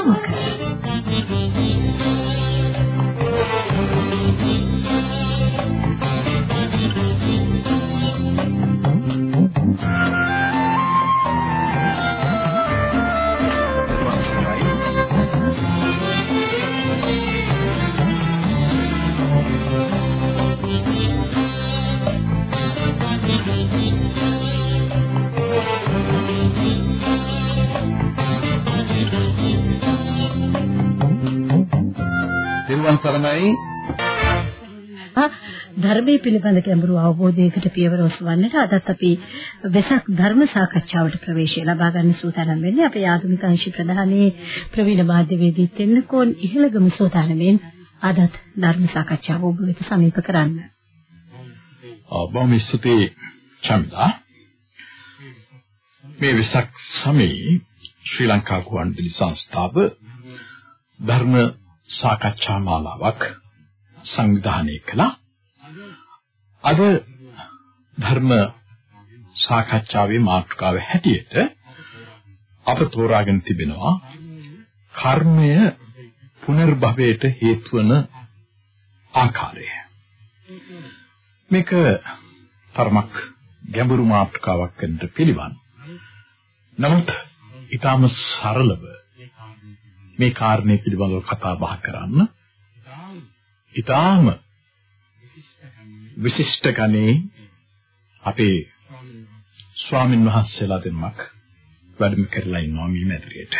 Okay. සරණයි ධර්මයේ පිළිබඳ ගැඹුරු අවබෝධයකට පියවර ඔසවන්නට අදත් අපි වෙසක් ධර්ම සාකච්ඡාවට ප්‍රවේශය ලබා ගන්න සූදානම් වෙන්නේ අපේ ආගමික අංශ ප්‍රධානී ප්‍රවීණ මාධ්‍යවේදී තෙන්නකෝන් ඉහළගම සෝදානමෙන් අදත් ධර්ම සාකච්ඡාව ඔබ වෙත සමීප කරන්න. බොහොම ස්තුතියි චන්දා. මේ වෙසක් සමයේ ශ්‍රී ලංකා ගුවන්විදුලි සංස්ථාව ධර්ම සාකච්ඡා මාලාවක් සංවිධානය කළා. අද ධර්ම සාකච්ඡාවේ මාතෘකාව හැටියට අප තෝරාගෙන තිබෙනවා කර්මය පුනර්භවයට හේතු වන ආකාරය. මේක තරමක් ගැඹුරු මාතෘකාවක් වෙන්න පිළිවන්. නමුත් ඊටම සරලව මේ කාරණේ පිළිබඳව කතා බහ කරන්න. ඊටාම විශිෂ්ට ගණේ අපේ ස්වාමින් වහන්සේලා දෙනමක් වැඩම කරලා ඉන්නවා මේ මැදිරියට.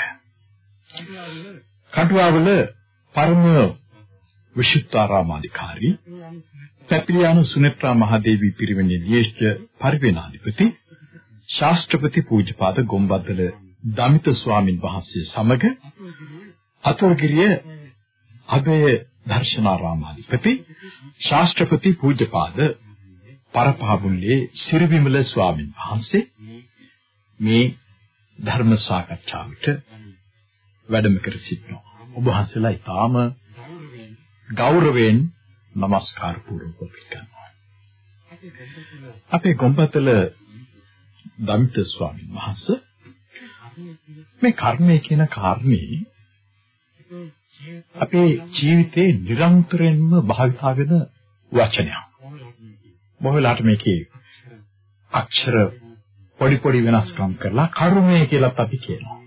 කටුවාවල පරම විශුද්ධාරාමාධිකාරී පැපිලියානු සුනේත්‍රා මහදේවී පිරිවෙනේ ජ්‍යෙෂ්ඨ පරිවෙනාධිපති ශාස්ත්‍රපති පූජ්‍යපාද ගොම්බද්දල දමිත ස්වාමින් වහන්සේ සමග අතුරුගිරිය අබේ දර්ශනාරාමාධිපති ශාස්ත්‍රපති පූජ්‍යපාද පරපහමුල්ලේ සිරිවිමල ස්වාමින් වහන්සේ මේ ධර්ම සාකච්ඡාවට වැඩම කර සිටිනවා. ඔබ වහන්සේලා ඊටාම ගෞරවයෙන් নমස්කාර පූර්වක පිළිගන්නවා. අපේ ගොම්බතල දමිත ස්වාමීන් වහන්සේ මේ කර්මය කියන කාරණේ අපේ ජීවිතේ නිරන්තරයෙන්ම භාවිතා වෙන වචනයක්. බොහෝ වෙලාවට මේකේ අක්ෂර පොඩි පොඩි වෙනස්කම් කරලා කර්මය කියලා අපි කියනවා.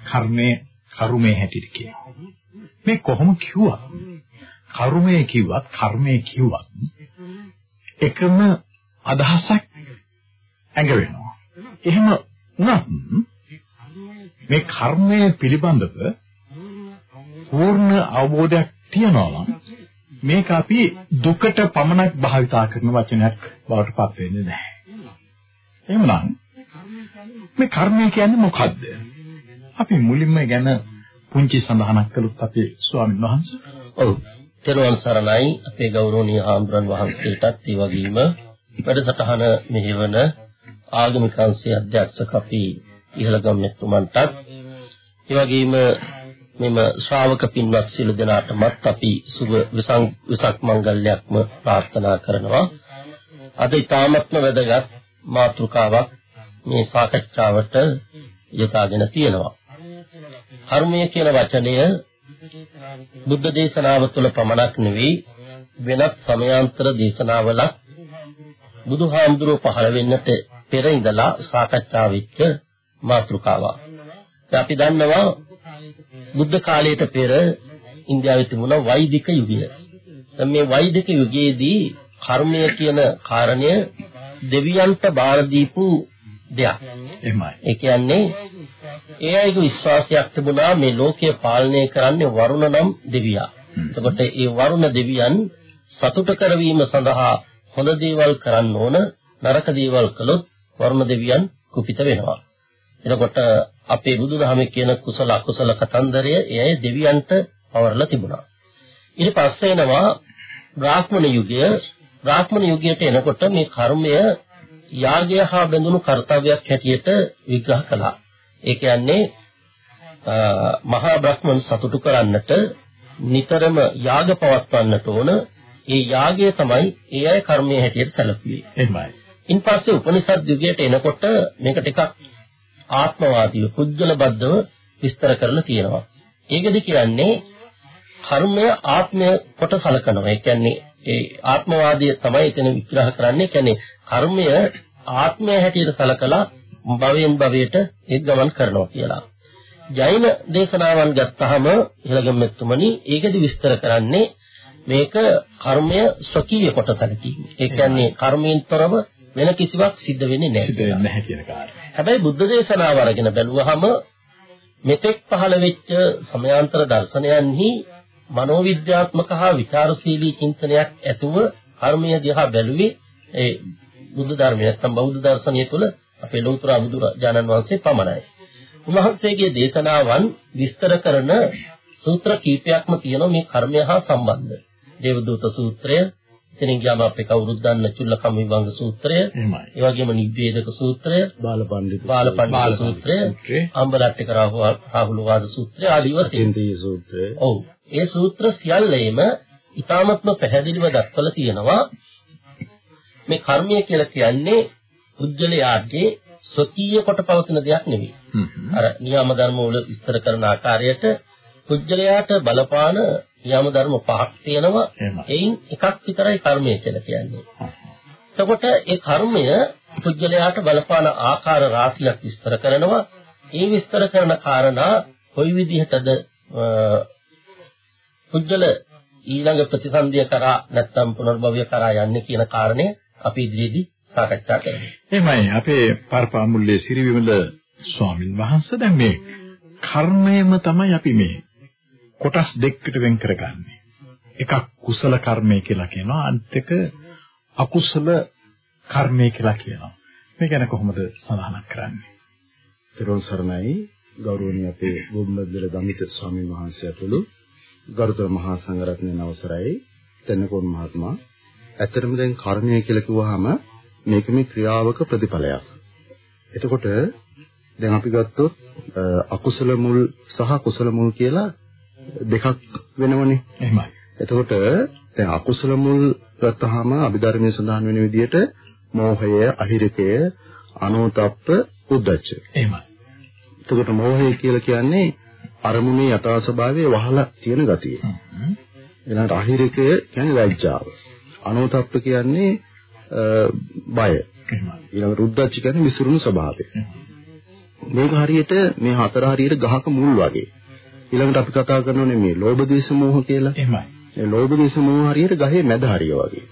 කර්මය කර්මයේ හැටියට කියනවා. මේ කොහොම කිව්වත් කර්මය කිව්වත් කර්මය කිව්වත් එකම අදහසක් ඇඟ වෙනවා. එහෙම වුණත් මේ කර්මය පිළිබඳව පූර්ණ අවබෝධයක් තියනවා නම් මේක අපි දුකට පමණක් භාවිතා කරන වචනයක් බවට පත් වෙන්නේ නැහැ. එහෙමනම් මේ කර්මය කියන්නේ මොකද්ද? අපි මුලින්ම ගැන පුංචි සඳහනක් කළොත් අපේ ස්වාමීන් වහන්සේ. ඔව්. තෙරුවන් සරණයි අපේ ගෞරවනීය ආම්බරන් වහන්සේටත් ඒ වගේම වැඩසටහන මෙහෙවන ආගමික අංශයේ අධ්‍යක්ෂක අපි ඉහළගම් මෙතුමන්ටත් ඒ වගේම මෙම ශ්‍රාවක පින්වත් සියලු දෙනාටමත් අපි සුබ විසක් මංගල්‍යයක්ම ප්‍රාර්ථනා කරනවා. අද ඊ타මත්ම වැදගත් මාතෘකාවක් මේ සාකච්ඡාවට යොදාගෙන තියෙනවා. කර්මය කියන වචනය බුද්ධ දේශනාව තුළ පමණක් නෙවෙයි වෙනත් සමයාන්තර දේශනාවල බුදුහාමුදුරුව පහළ වෙන්නට පෙර ඉඳලා සාකච්ඡා වෙච්ච මාතෘකාවක්. අපි දන්නවා බුද්ධ කාලයට පෙර ඉන්දියාවේ තිබුණ වෛදික යුගය. දැන් මේ වෛදික යුගයේදී කර්මය කියන කාරණය දෙවියන්ට බාර දීපු දෙයක්. එහෙමයි. ඒ කියන්නේ ඒ අයගේ විශ්වාසයක් තිබුණා මේ ලෝකය පාලනය කරන්නේ වරුණ නම් දෙවියා. එතකොට ඒ වරුණ දෙවියන් සතුට කරවීම සඳහා හොඳ දේවල් කරන්න ඕන නරක දේවල් කළොත් වරුණ දෙවියන් කුපිත වෙනවා. එතකොට අපේ බුදුදහමේ කියන කුසල අකුසල කතන්දරය එයයි දෙවියන්ට පවරලා තිබුණා. ඊට පස්සේ එනවා බ්‍රාහ්මණ යුගය. බ්‍රාහ්මණ යුගයට එනකොට මේ කර්මය යාගය හා බැඳුණු කාර්යයක් හැටියට විග්‍රහ කළා. ඒ කියන්නේ මහා බ්‍රහ්මන් සතුටු කරන්නට නිතරම යාග පවත්වන්නට ඕන. ඒ යාගය තමයි ඒ අය කර්මයේ හැටියට සැලකුවේ. එහෙමයි. ඉන්පස්සේ උපනිෂද් යුගයට එනකොට මේක ටිකක් ආත්මවාදීව පුද්ගල බද්ධව විස්තර කරලා තියෙනවා. ඒකද කියන්නේ කර්මය ආත්මය කොට සලකනවා. ඒ කියන්නේ ඒ ආත්මවාදය තමයි එතන විග්‍රහ කරන්නේ. කියන්නේ කර්මය ආත්මය හැටියට සලකලා භවයෙන් භවයට එක් ගමන් කරනවා කියලා. ජෛන දේශනාවන් ගත්තාම ඉලගම්මෙතුමනි ඒකෙදි විස්තර කරන්නේ මේක කර්මය ස්වකීය කොට සැලකීම. ඒ කියන්නේ කර්මයෙන් තොරව වෙන කිසිවක් සිද්ධ වෙන්නේ නැහැ. සිද්ධ වෙන්නේ නැහැ කියන කාරණය. හැබැයි බුද්ධ දේශනාව අරගෙන බැලුවහම මෙතෙක් පහළ වෙච්ච සමයාන්තර දර්ශනයන්හි මනෝවිද්‍යාත්මක හා විචාරශීලී චින්තනයක් ඇතුව කර්මය දිහා බැලුවේ ඒ බුද්ධ ධර්මය නැත්නම් බෞද්ධ දර්ශනය තුළ අපේ ලෞතර බුදුරජාණන් වහන්සේ පමණයි. උන්වහන්සේගේ දේශනාවන් විස්තර කරන සූත්‍ර කීපයක්ම තියෙනවා මේ කර්මය හා සම්බන්ධ. දේවදූත සූත්‍රය, එතනින් ගියාම අපේ කවුරුත් දන්න චුල්ලකම් විභංග සූත්‍රය, ඒ වගේම නිබ්බේධක සූත්‍රය, බාලපඬිතු බාලපඬිතු සූත්‍රය, අම්බලට්ටික රාහුල වාද සූත්‍රය ආදී වශයෙන් සූත්‍රය. ඔව්. ඒ සූත්‍ර සියල්ලේම ඊ타මත්ම පැහැදිලිව දක්වලා තියෙනවා මේ කර්මය කියලා කියන්නේ පුජ්‍යලයාගේ ස්වකීය කොට පවතින දෙයක් නෙවෙයි. අර නියම ධර්ම වල විස්තර කරන ආකාරයට පුජ්‍යලයාට බලපාන නියම ධර්ම පහක් තියෙනවා. එයින් එකක් විතරයි කර්මය කියලා කියන්නේ. එතකොට ඒ කර්මය පුජ්‍යලයාට බලපාන ආකාර රාශියක් විස්තර කරනවා. ඒ විස්තර කරන කාරණා කොයි විදිහටද පුජ්‍යල ඊළඟ ප්‍රතිසන්දිය කරා නැත්නම් පුනර්භවය කරා යන්නේ කියන කාරණය අපි ඉදිරියේදී සාකච්ඡා කරමු. එහෙමයි අපේ පරපාමුල්ලේ සිරිවිමල ස්වාමින් වහන්සේ දැන් මේ කර්මයම තමයි අපි මේ කොටස් දෙකකට වෙන් කරගන්නේ. එකක් කුසල කර්මය කියලා කියනවා අනිත් එක අකුසල කර්මය කියලා කියනවා. මේ ගැන කොහොමද සඳහන් කරන්නේ? ත්‍රිවංශ සරණයි ගෞරවනීය අපේ ගොම්බද්දල දමිත ස්වාමීන් වහන්සේ ඇතුළු ගරුතර මහා සංඝරත්නයන් අවසරයි තෙන්නකෝන් මහත්මයා ඇත්තටම දැන් කර්මය කියලා කිව්වහම මේක මේ ක්‍රියාවක ප්‍රතිඵලයක්. එතකොට දැන් අපි ගත්තොත් අකුසල මුල් සහ කුසල මුල් කියලා දෙකක් වෙනවනේ. එහෙමයි. එතකොට දැන් අකුසල මුල් ගත්තාම අභිධර්මයේ සඳහන් වෙන විදිහට මෝහය, අහිරිකය, අනෝතප්ප, උද්දච්ච. එහෙමයි. එතකොට මෝහය කියලා කියන්නේ අරමුණේ යථා ස්වභාවය වහලා තියෙන ගතිය. ඊළඟට අහිරිකය කියන්නේ ලැජ්ජාව. අනෝතප්ප කියන්නේ බය. ඊළඟට උද්දච්ච කියන්නේ විසිරුණු ස්වභාවය. මේක හරියට මේ හතර හරියට ගහක මුල් වගේ. ඊළඟට අපි කතා කරනෝනේ මේ ලෝභ දේශ මොහ කියලා. එහෙමයි. ඒ ලෝභ දේශ මොහ හරියට ගහේ මැද හරිය වගේ.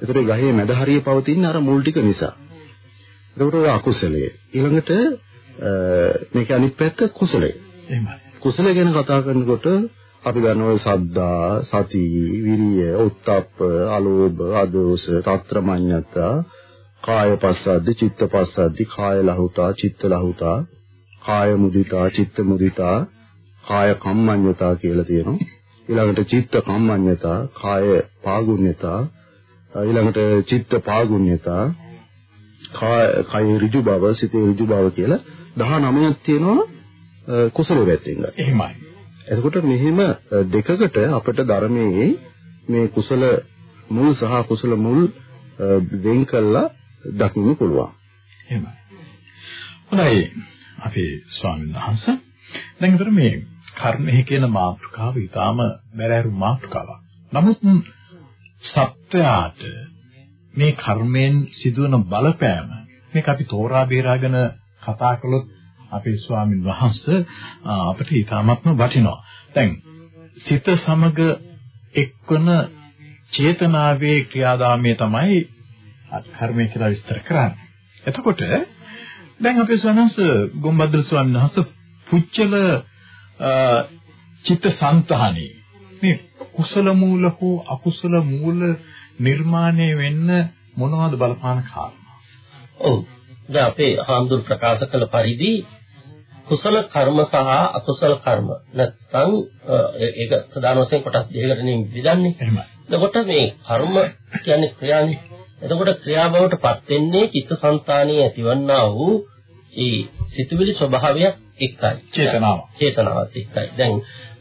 ඒතර ගහේ මැද හරිය පවතින අර මුල් ටික නිසා. ඒකට අකුසලයේ ඊළඟට මේක අනිත් පැත්ත කුසලයේ. එහෙමයි. කුසල ගැන කතා කරනකොට අපි ගන්න ඔය සද්දා, සති, විරිය, උත්තප්ප, අලෝභ, අදෝස, తත්‍රමඤ්ඤතා, කාය පස්සද්දි, චිත්ත පස්සද්දි, කාය ලහුතා, චිත්ත ලහුතා, කාය මුදිතා, චිත්ත මුදිතා, කාය කම්මඤ්ඤතා කියලා තියෙනවා. ඊළඟට චිත්ත කම්මඤ්ඤතා, කාය පාගුණ්‍යතා, ඊළඟට චිත්ත පාගුණ්‍යතා, කාය ඍජු බව, සිතේ ඍජු බව කියලා 19ක් තියෙනවා කුසල පැත්තෙන් ගන්න. එහෙමයි. එතකොට මෙහිම දෙකකට අපිට ධර්මයේ මේ කුසල මුල් සහ කුසල මුල් වෙන් කළා දකින්න පුළුවන්. එහෙමයි. හොඳයි. අපේ ස්වාමීන් වහන්සේ දැන් විතර මේ කර්මය කියන මාතෘකාව ඊටාම බැරෑරු මාතෘකාවක්. නමුත් සත්‍යයට මේ කර්මයෙන් සිදුවන බලපෑම මේක අපි තෝරා බේරාගෙන කතා කළොත් අපේ ස්වාමින් වහන්සේ අපිට ඊටාත්ම වටිනවා. දැන් සිත සමග එක්වන චේතනාවේ ක්‍රියාදාමය තමයි කර්මය කියලා විස්තර කරන්නේ. එතකොට දැන් අපේ ස්වාමීන් ගොම්බද්දල ස්වාමීන් වහන්සේ පුච්චල චිත්ත සංතහනේ මේ කුසල මූල හෝ අකුසල මූල නිර්මාණය වෙන්න මොනවද බලපාන කාරණා? ඔව්. දැන් අපේ හාමුදුර ප්‍රකාශ කළ පරිදි කුසල කර්ම සහ අකුසල කර්ම නැත්නම් ඒක ප්‍රධාන වශයෙන් කොටස් දෙකකට නෙමෙයි බෙදන්නේ. එහෙමයි. එතකොට මේ කර්ම කියන්නේ ක්‍රියානේ. එතකොට ක්‍රියාවවට පත් වෙන්නේ චිත්තසංතානයේ ඇතිවන්නා වූ ඒ සිතුවිලි ස්වභාවයක් එක්කයි. චේතනාව. චේතනාවත් එක්කයි. දැන්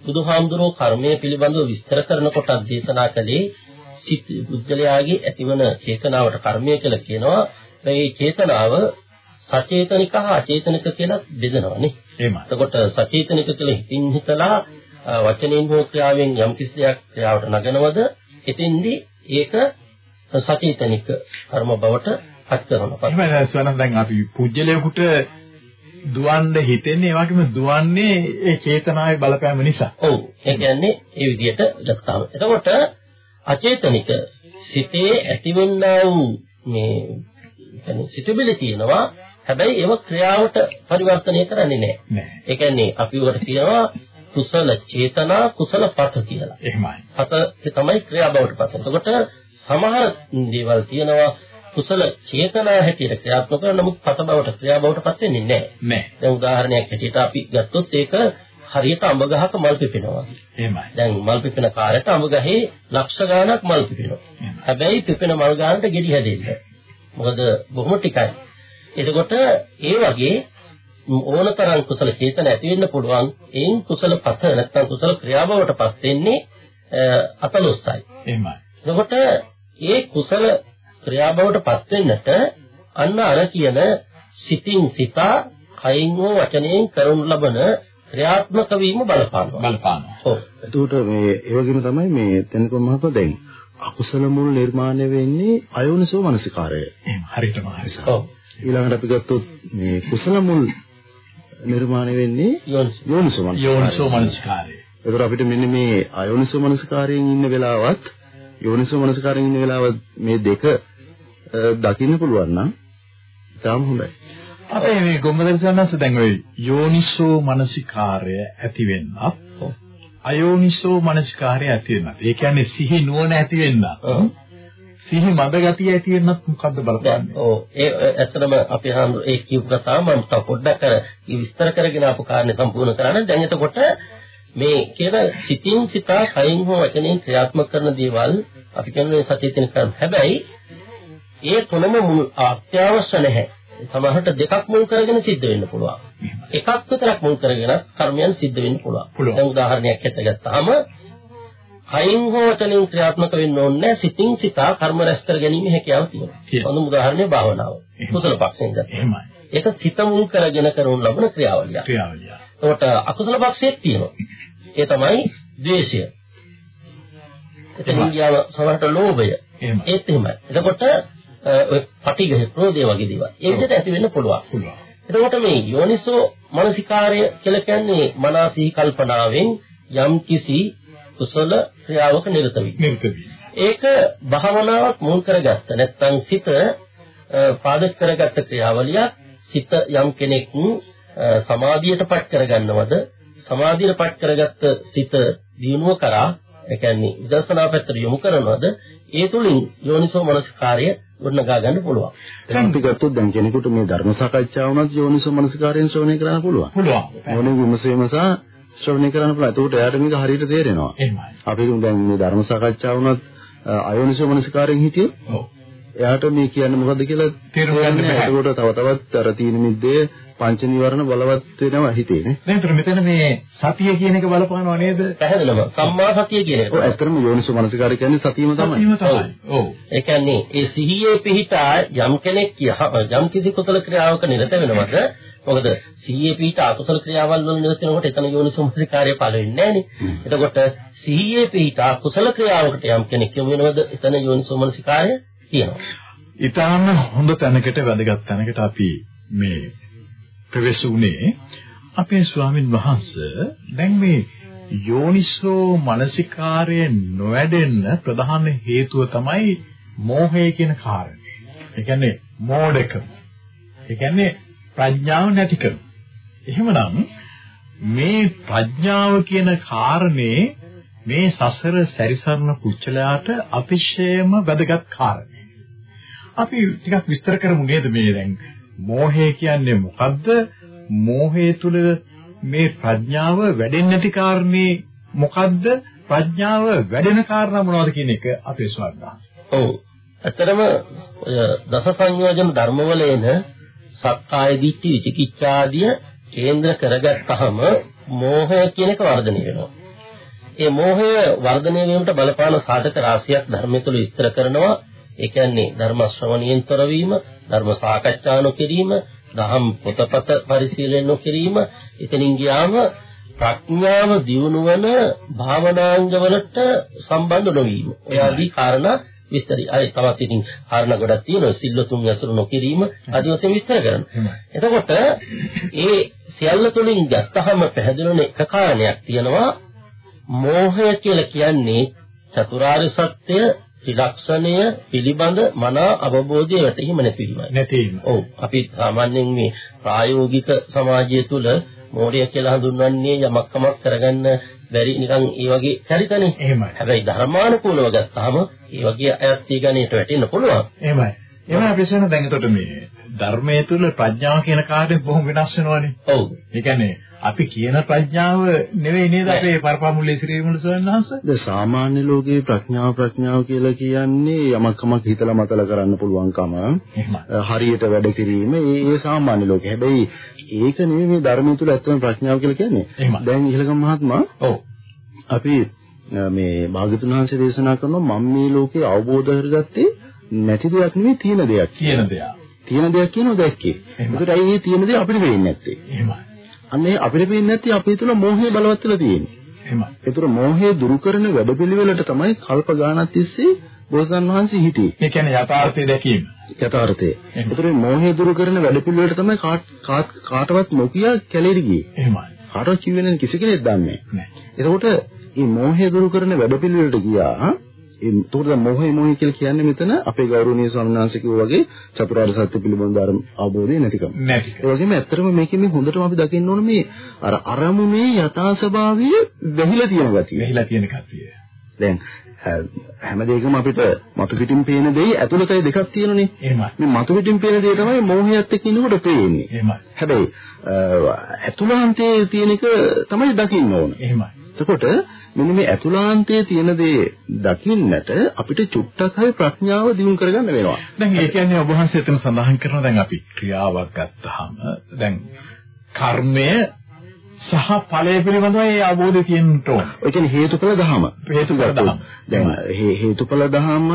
බුදුහාමුදුරුවෝ කර්මය පිළිබඳව විස්තර කරනකොට දේශනා කළේ චිත්ත බුද්ධලයාගේ ඇතිවන චේතනාවට කර්මය කියලා කියනවා. මේ චේතනාව සචේතනික හා අචේතනික කියලා බෙදනවානේ. එහෙමයි. එතකොට සචේතනික කියලා හිතින් හිතලා වචනෙන් හෝ ක්‍රියාවෙන් යම් කිසි දෙයක් ක්‍රියාවට නගනවද එතෙන්දී ඒක සචේතනික කර්ම බවට පත් කරනවා. එහෙමයි ස්වනම් දැන් අපි පුජ්‍යලයකට දුවන්න හිතෙන්නේ ඒ වගේම දුවන්නේ ඒ චේතනාවේ බලපෑම නිසා. ඔව්. ඒ කියන්නේ ඒ විදිහට ගත්තාම. එතකොට අචේතනික සිතේ ඇතිවෙනා වූ මේ කියන්නේ සිතබිලි තියෙනවා. හැබැයි ඒව ක්‍රියාවට පරිවර්තනය කරන්නේ නැහැ. ඒ කියන්නේ අපි උකට කියනවා කුසල චේතනා කුසල පත කියලා. එහෙමයි. පත තමයි ක්‍රියා බවට පත්. එතකොට සමහර දේවල් තියෙනවා කුසල චේතනා හැටියට ක්‍රියාත්මක කරන නමුත් පත බවට ක්‍රියා බවට පත් වෙන්නේ නැහැ. නෑ. දැන් උදාහරණයක් හැටියට අපි ගත්තොත් ඒක හරියට අඹ ගහක මල් පිපෙනවා. එහෙමයි. දැන් මල් පිපෙන කාර්යයට අඹ ගහේ ලක්ෂ ගාණක් මල් පිපෙනවා. හැබැයි පිපෙන මල් ගානට ගෙඩි හැදෙන්නේ. මොකද බොහොම ටිකයි. එතකොට ඒ වගේ ඕනතරම් කුසල චේතන ඇති වෙන්න පුළුවන්. ඒන් කුසල පත නැත්නම් කුසල ක්‍රියාවවට පත් වෙන්නේ අතලොස්සයි. එහෙමයි. එතකොට ඒ කුසල ක්‍රියාවවට පත් වෙන්නට අන්න අර කියන සිතින් සිතා කයින් හෝ වචනයෙන් කරනු ලබන ක්‍රියාත්මක වීම බලපානවා. බලපානවා. ඔව්. එතකොට මේ ඒ වගේම තමයි මේ තැනකම මහත්මයා දැන් අකුසල මුල් නිර්මාණය වෙන්නේ අයෝනිසෝ මනසිකාරය. එහෙම හරියටම හරි. ඔව්. ඊළඟට අපි ගත්තොත් මේ කුසල මුල් නිර්මාණය වෙන්නේ යෝනිසෝ. මනසිකාරය. යෝනිසෝ මනස්කාරය. ඒතර අපිට මෙන්න මේ අයෝනිසෝ මනසිකාරයෙන් ඉන්න වෙලාවත් යෝනිසෝ මනසිකාරයෙන් ඉන්න වෙලාවත් මේ දෙක දකින්න පුළුවන් නම් තාම හොඳයි. අපේ මේ ගොම්බදල් සන්නස දැන් ඔය යෝනිසෝ මනසිකාරය ඇති වෙන්නත් අයෝනිසෝ මනසිකාරය ඇති වෙන්නත් ඒ කියන්නේ සිහි නුවණ ඇති වෙන්නත්. සිහි මද ගතිය ඇති වෙන්නත් මොකද්ද බලපාන්නේ ඔව් ඒ ඇත්තටම අපි හාමුදුර ඒ කියපු කතාව මම තව පොඩ්ඩක් අර විස්තර කරගෙන ආපු කාරණේ සම්පූර්ණ කරන්න. දැන් එතකොට මේ කියන සිතින් සිතා කයින් හෝ වචනෙන් ක්‍රියාත්මක කරන දේවල් අපි කියන්නේ සතිය තියෙන කරන. හැබැයි ඒ තුනම මුල් අත්‍යවශ්‍ය නැහැ. සමහරට දෙකක් මුල් කරගෙන සිද්ධ වෙන්න පුළුවන්. එකක් විතරක් මුල් කරගෙන කර්මයන් සිද්ධ වෙන්න පුළුවන්. දැන් උදාහරණයක් හිත ගත්තාම කයින් හෝ වචනෙන් ක්‍රියාත්මක වෙන්න ඕනේ නැහැ. සිතින් සිතා කර්ම රැස් කර ගැනීම හැකියාව තියෙනවා. හොඳම උදාහරණය භාවනාව. කුසල පක්ෂයෙන් ගත්තා. එහෙමයි ඒක සිත මුල් කරගෙන කරන ලබන ක්‍රියාවලිය. ක්‍රියාවලිය ඒකට අකුසල පක්ෂයක් තියෙනවා. ඒ තමයි ද්වේෂය. එතනින් ගියාම සමහරට ලෝභය. ඒත් එහෙමයි. එතකොට ඔය පටිඝය, ක්‍රෝධය වගේ දේවල්. ඒ විදිහට ඇති වෙන්න පුළුවන්. එතකොට මේ යෝනිසෝ මනසිකාරය කියලා කියන්නේ මනසී කල්පනාවෙන් යම් කිසි කුසල ක්‍රියාවක නිරත ඒක භාවනාවක් මුල් කරගත්ත නැත්නම් සිත පාදක කරගත්ත ක්‍රියාවලියක් සිත යම් කෙනෙක් සමාධියටපත් කරගන්නවද සමාධියටපත් කරගත්ත සිත දිනුව කරා ඒ කියන්නේ විදර්ශනා පැත්තට යොමු කරනවද ඒ තුලින් යෝනිසෝ මනසිකාරය ගොඩනගා ගන්න පුළුවන් දැන් අපි ගත්තොත් දැන් කෙනෙකුට මේ ධර්ම සාකච්ඡාව උනත් යෝනිසෝ මනසිකාරයෙන් ශ්‍රවණය කරන්න පුළුවන්. පුළුවන් මොනේ විමසීම සහ ශ්‍රවණය කරන්න පුළුවන්. එතකොට එයාට මේක හරියට තේරෙනවා. එහෙමයි අපි දැන් මේ ධර්ම සාකච්ඡාව අ, අයෝනිසෝ මනසිකාරයෙන් හිටියොත් ඔව් එයාට මේ කියන්නේ මොකද්ද කියලා තේරුම් ගන්න බෑ. එතකොට තව තවත් අර තීන මිද්දේ පංච නිවරණ බලවත් වෙනවා හිතේ නේ. දැන් ඒතර මෙතන මේ සතිය කියන එක බලපානව නේද? පැහැදිලිව. සම්මා සතිය කියන එක. ඔව් ඇත්තටම යෝනිසෝ මනසිකාරය කියන්නේ සතියම තමයි. සතියම තමයි. ඔව්. ඒ කියන්නේ ඒ සිහියේ පිහිටා යම් කෙනෙක් යම් කිසි කුසල ක්‍රියාවක නිරත වෙනවද? මොකද සිහියේ පිහිටා අකුසල ක්‍රියාවල් වල නිරත වෙනකොට එතන යෝනිසෝමනසිකාරය පළ වෙන්නේ නැහනේ එතකොට සිහියේ පිහිටා කුසල ක්‍රියාවකට යම් කෙනෙක් යොමු වෙනවද? එතන යෝනිසෝමනසිකාරය තියෙනවා. ඊටාම හොඳ තැනකට වැදගත් තැනකට අපි මේ ප්‍රවේශ වුණේ අපේ ස්වාමින් වහන්සේ දැන් මේ යෝනිසෝ මනසිකාරය නොවැඩෙන්න ප්‍රධාන හේතුව තමයි මෝහය කියන කාරණේ. ඒ කියන්නේ මෝඩකම. ඒ කියන්නේ ප්‍රඥාව නැතිකම. එහෙමනම් මේ ප්‍රඥාව කියන කාරණේ මේ සසර සැරිසරන පුච්චලයාට අතිශයම වැදගත් කාරණේ. අපි ටිකක් විස්තර කරමු නේද මේ දැන් මෝහය කියන්නේ මොකද්ද මෝහය තුල මේ ප්‍රඥාව වැඩෙන්නේ නැති කාරණේ මොකද්ද ප්‍රඥාව වැඩෙන කාරණා මොනවද කියන එක අපේ ස්වාමීන් ඔව් ඇත්තරම ඔය දස සංයෝජන ධර්මවල එන සක්කාය දිට්ඨි විචිකිච්ඡා ආදිය කේන්ද්‍ර කරගත්තාම මෝහය කියන එක වර්ධනය වෙනවා. ඒ මෝහය වර්ධනය වීමට බලපාන සාධක රාශියක් ධර්මය තුළ විස්තර කරනවා. ඒ කියන්නේ ධර්ම ශ්‍රවණයෙන් තොර වීම, ධර්ම සාකච්ඡා නොකිරීම, දහම් පොතපත පරිශීලනය නොකිරීම එතනින් ගියාම ප්‍රඥාව දියුණු වන භාවනාංගවලට සම්බන්ධ නොවීම. ඔය ආදී කාරණා විස්තරي. අය තවත් ඉතින් කාරණා ගොඩක් තියෙනවා. සිල්ලතුන් ඇසුරු නොකිරීම ආදී වශයෙන් විස්තර කරනවා. එතකොට ඒ සියල්ල තුළින් ගත්තහම පැහැදිලි වෙන එක කාරණයක් තියෙනවා. මෝහය කියලා කියන්නේ චතුරාර්ය සත්‍ය ත්‍රිලක්ෂණය පිළිබඳ මනා අවබෝධය වැටහිම නැතිවීමයි. නැතිවීම. ඔව්. අපි සාමාන්‍යයෙන් මේ ප්‍රායෝගික සමාජය තුළ මෝඩය කියලා හඳුන්වන්නේ යමක් කමක් කරගන්න බැරි නිකන් ඒ වගේ චරිතනේ. එහෙමයි. හැබැයි ධර්මානුකූලව ගත්තාම ඒ වගේ අයත් ඒ ගණයට වැටෙන්න පුළුවන්. එහෙමයි. එහෙනම් අපි කියන දැන් එතකොට මේ ධර්මයේ තුල ප්‍රඥාව කියන කාර්යය බොහොම වෙනස් වෙනවානේ. ඔව්. ඒ කියන්නේ අපි කියන ප්‍රඥාව නෙවෙයි නේද අපේ පරපමුල්ලේ ශ්‍රීමුණ සවන්හන්ස? ද සාමාන්‍ය ලෝකේ ප්‍රඥාව ප්‍රඥාව කියලා කියන්නේ යමක් කමක් හිතලා මතලා කරන්න පුළුවන්කම හරියට වැඩ කිරීම ඒ සාමාන්‍ය ලෝකේ. හැබැයි ඒක නෙවෙයි මේ ධර්මය තුල ඇත්තම ප්‍රඥාව කියලා කියන්නේ. දැන් ඉහළගම් මහත්මයා ඔව් අපි මේ භාගතුන් වහන්සේ දේශනා කරනවා මම මේ ලෝකේ අවබෝධ කරගත්තේ නැති දෙයක් නෙවෙයි තියෙන දෙයක්. තියෙන දෙයක්. තියෙන දෙයක් කියනවා දැක්කේ. ඒකට ඇයි මේ තියෙන දේ අපිට වෙන්නේ නැත්තේ? එහෙමයි. අන්නේ අපිට පේන්නේ නැති අපේ තුල මෝහය බලවත් වෙලා තියෙන්නේ. එහෙමයි. ඒතර මෝහය දුරු කරන වැඩපිළිවෙලට තමයි කල්ප ගානක් තිස්සේ බෝසත්න් වහන්සේ හිටියේ. ඒ කියන්නේ යථාර්ථය දැකීම. යථාර්ථය. ඒතර මෝහය දුරු කරන වැඩපිළිවෙලට තමයි කාටවත් නොකිය කැලේරි ගියේ. එහෙමයි. කාටවත් කිව්වේ කිසි කෙනෙක් දන්නේ නැහැ. එතකොට මේ මෝහය දුරු කරන වැඩපිළිවෙලට ගියා එතකොට දැන් මොහේ මොහේ කියලා කියන්නේ මෙතන අපේ ගෞරවනීය ස්වාමීන් වහන්සේ කිව්වා වගේ චතුරාර්ය සත්‍ය පිළිබඳ ධර්ම අවබෝධය නැතිකම. නැති. ඒ වගේම ඇත්තටම මේකෙන් මේ හොඳටම අපි දකින්න ඕන මේ අර අරමුණේ යථා ස්වභාවය වැහිලා තියෙන ගතිය. වැහිලා තියෙන ගතිය. දැන් හැම දෙයකම අපිට මතු පිටින් පේන දෙයි ඇතුළතයි දෙකක් තියෙනනේ. එහෙමයි. මේ මතු පිටින් පේන දේ තමයි මෝහයත් එක්ක ඉන්නකොට පේන්නේ. එහෙමයි. හැබැයි ඇතුළාන්තයේ තියෙන එක තමයි දකින්න ඕන. එහෙමයි. එතකොට මෙන්න මේ ඇතුළාන්තයේ තියෙන දේ දකින්නට අපිට චුට්ටක් හරි ප්‍රඥාව දියුණු කරගන්න වෙනවා. දැන් ඒ කියන්නේ ඔබ වහන්සේ එතන සඳහන් කරනවා දැන් අපි ක්‍රියාවක් ගත්තාම දැන් කර්මය සහ ඵලය පිළිබඳව ඒ අවබෝධය තියෙන්න ඕන. ඒ කියන්නේ හේතුඵල ධහම. හේතුඵල ධහම. දැන් හේතුඵල ධහම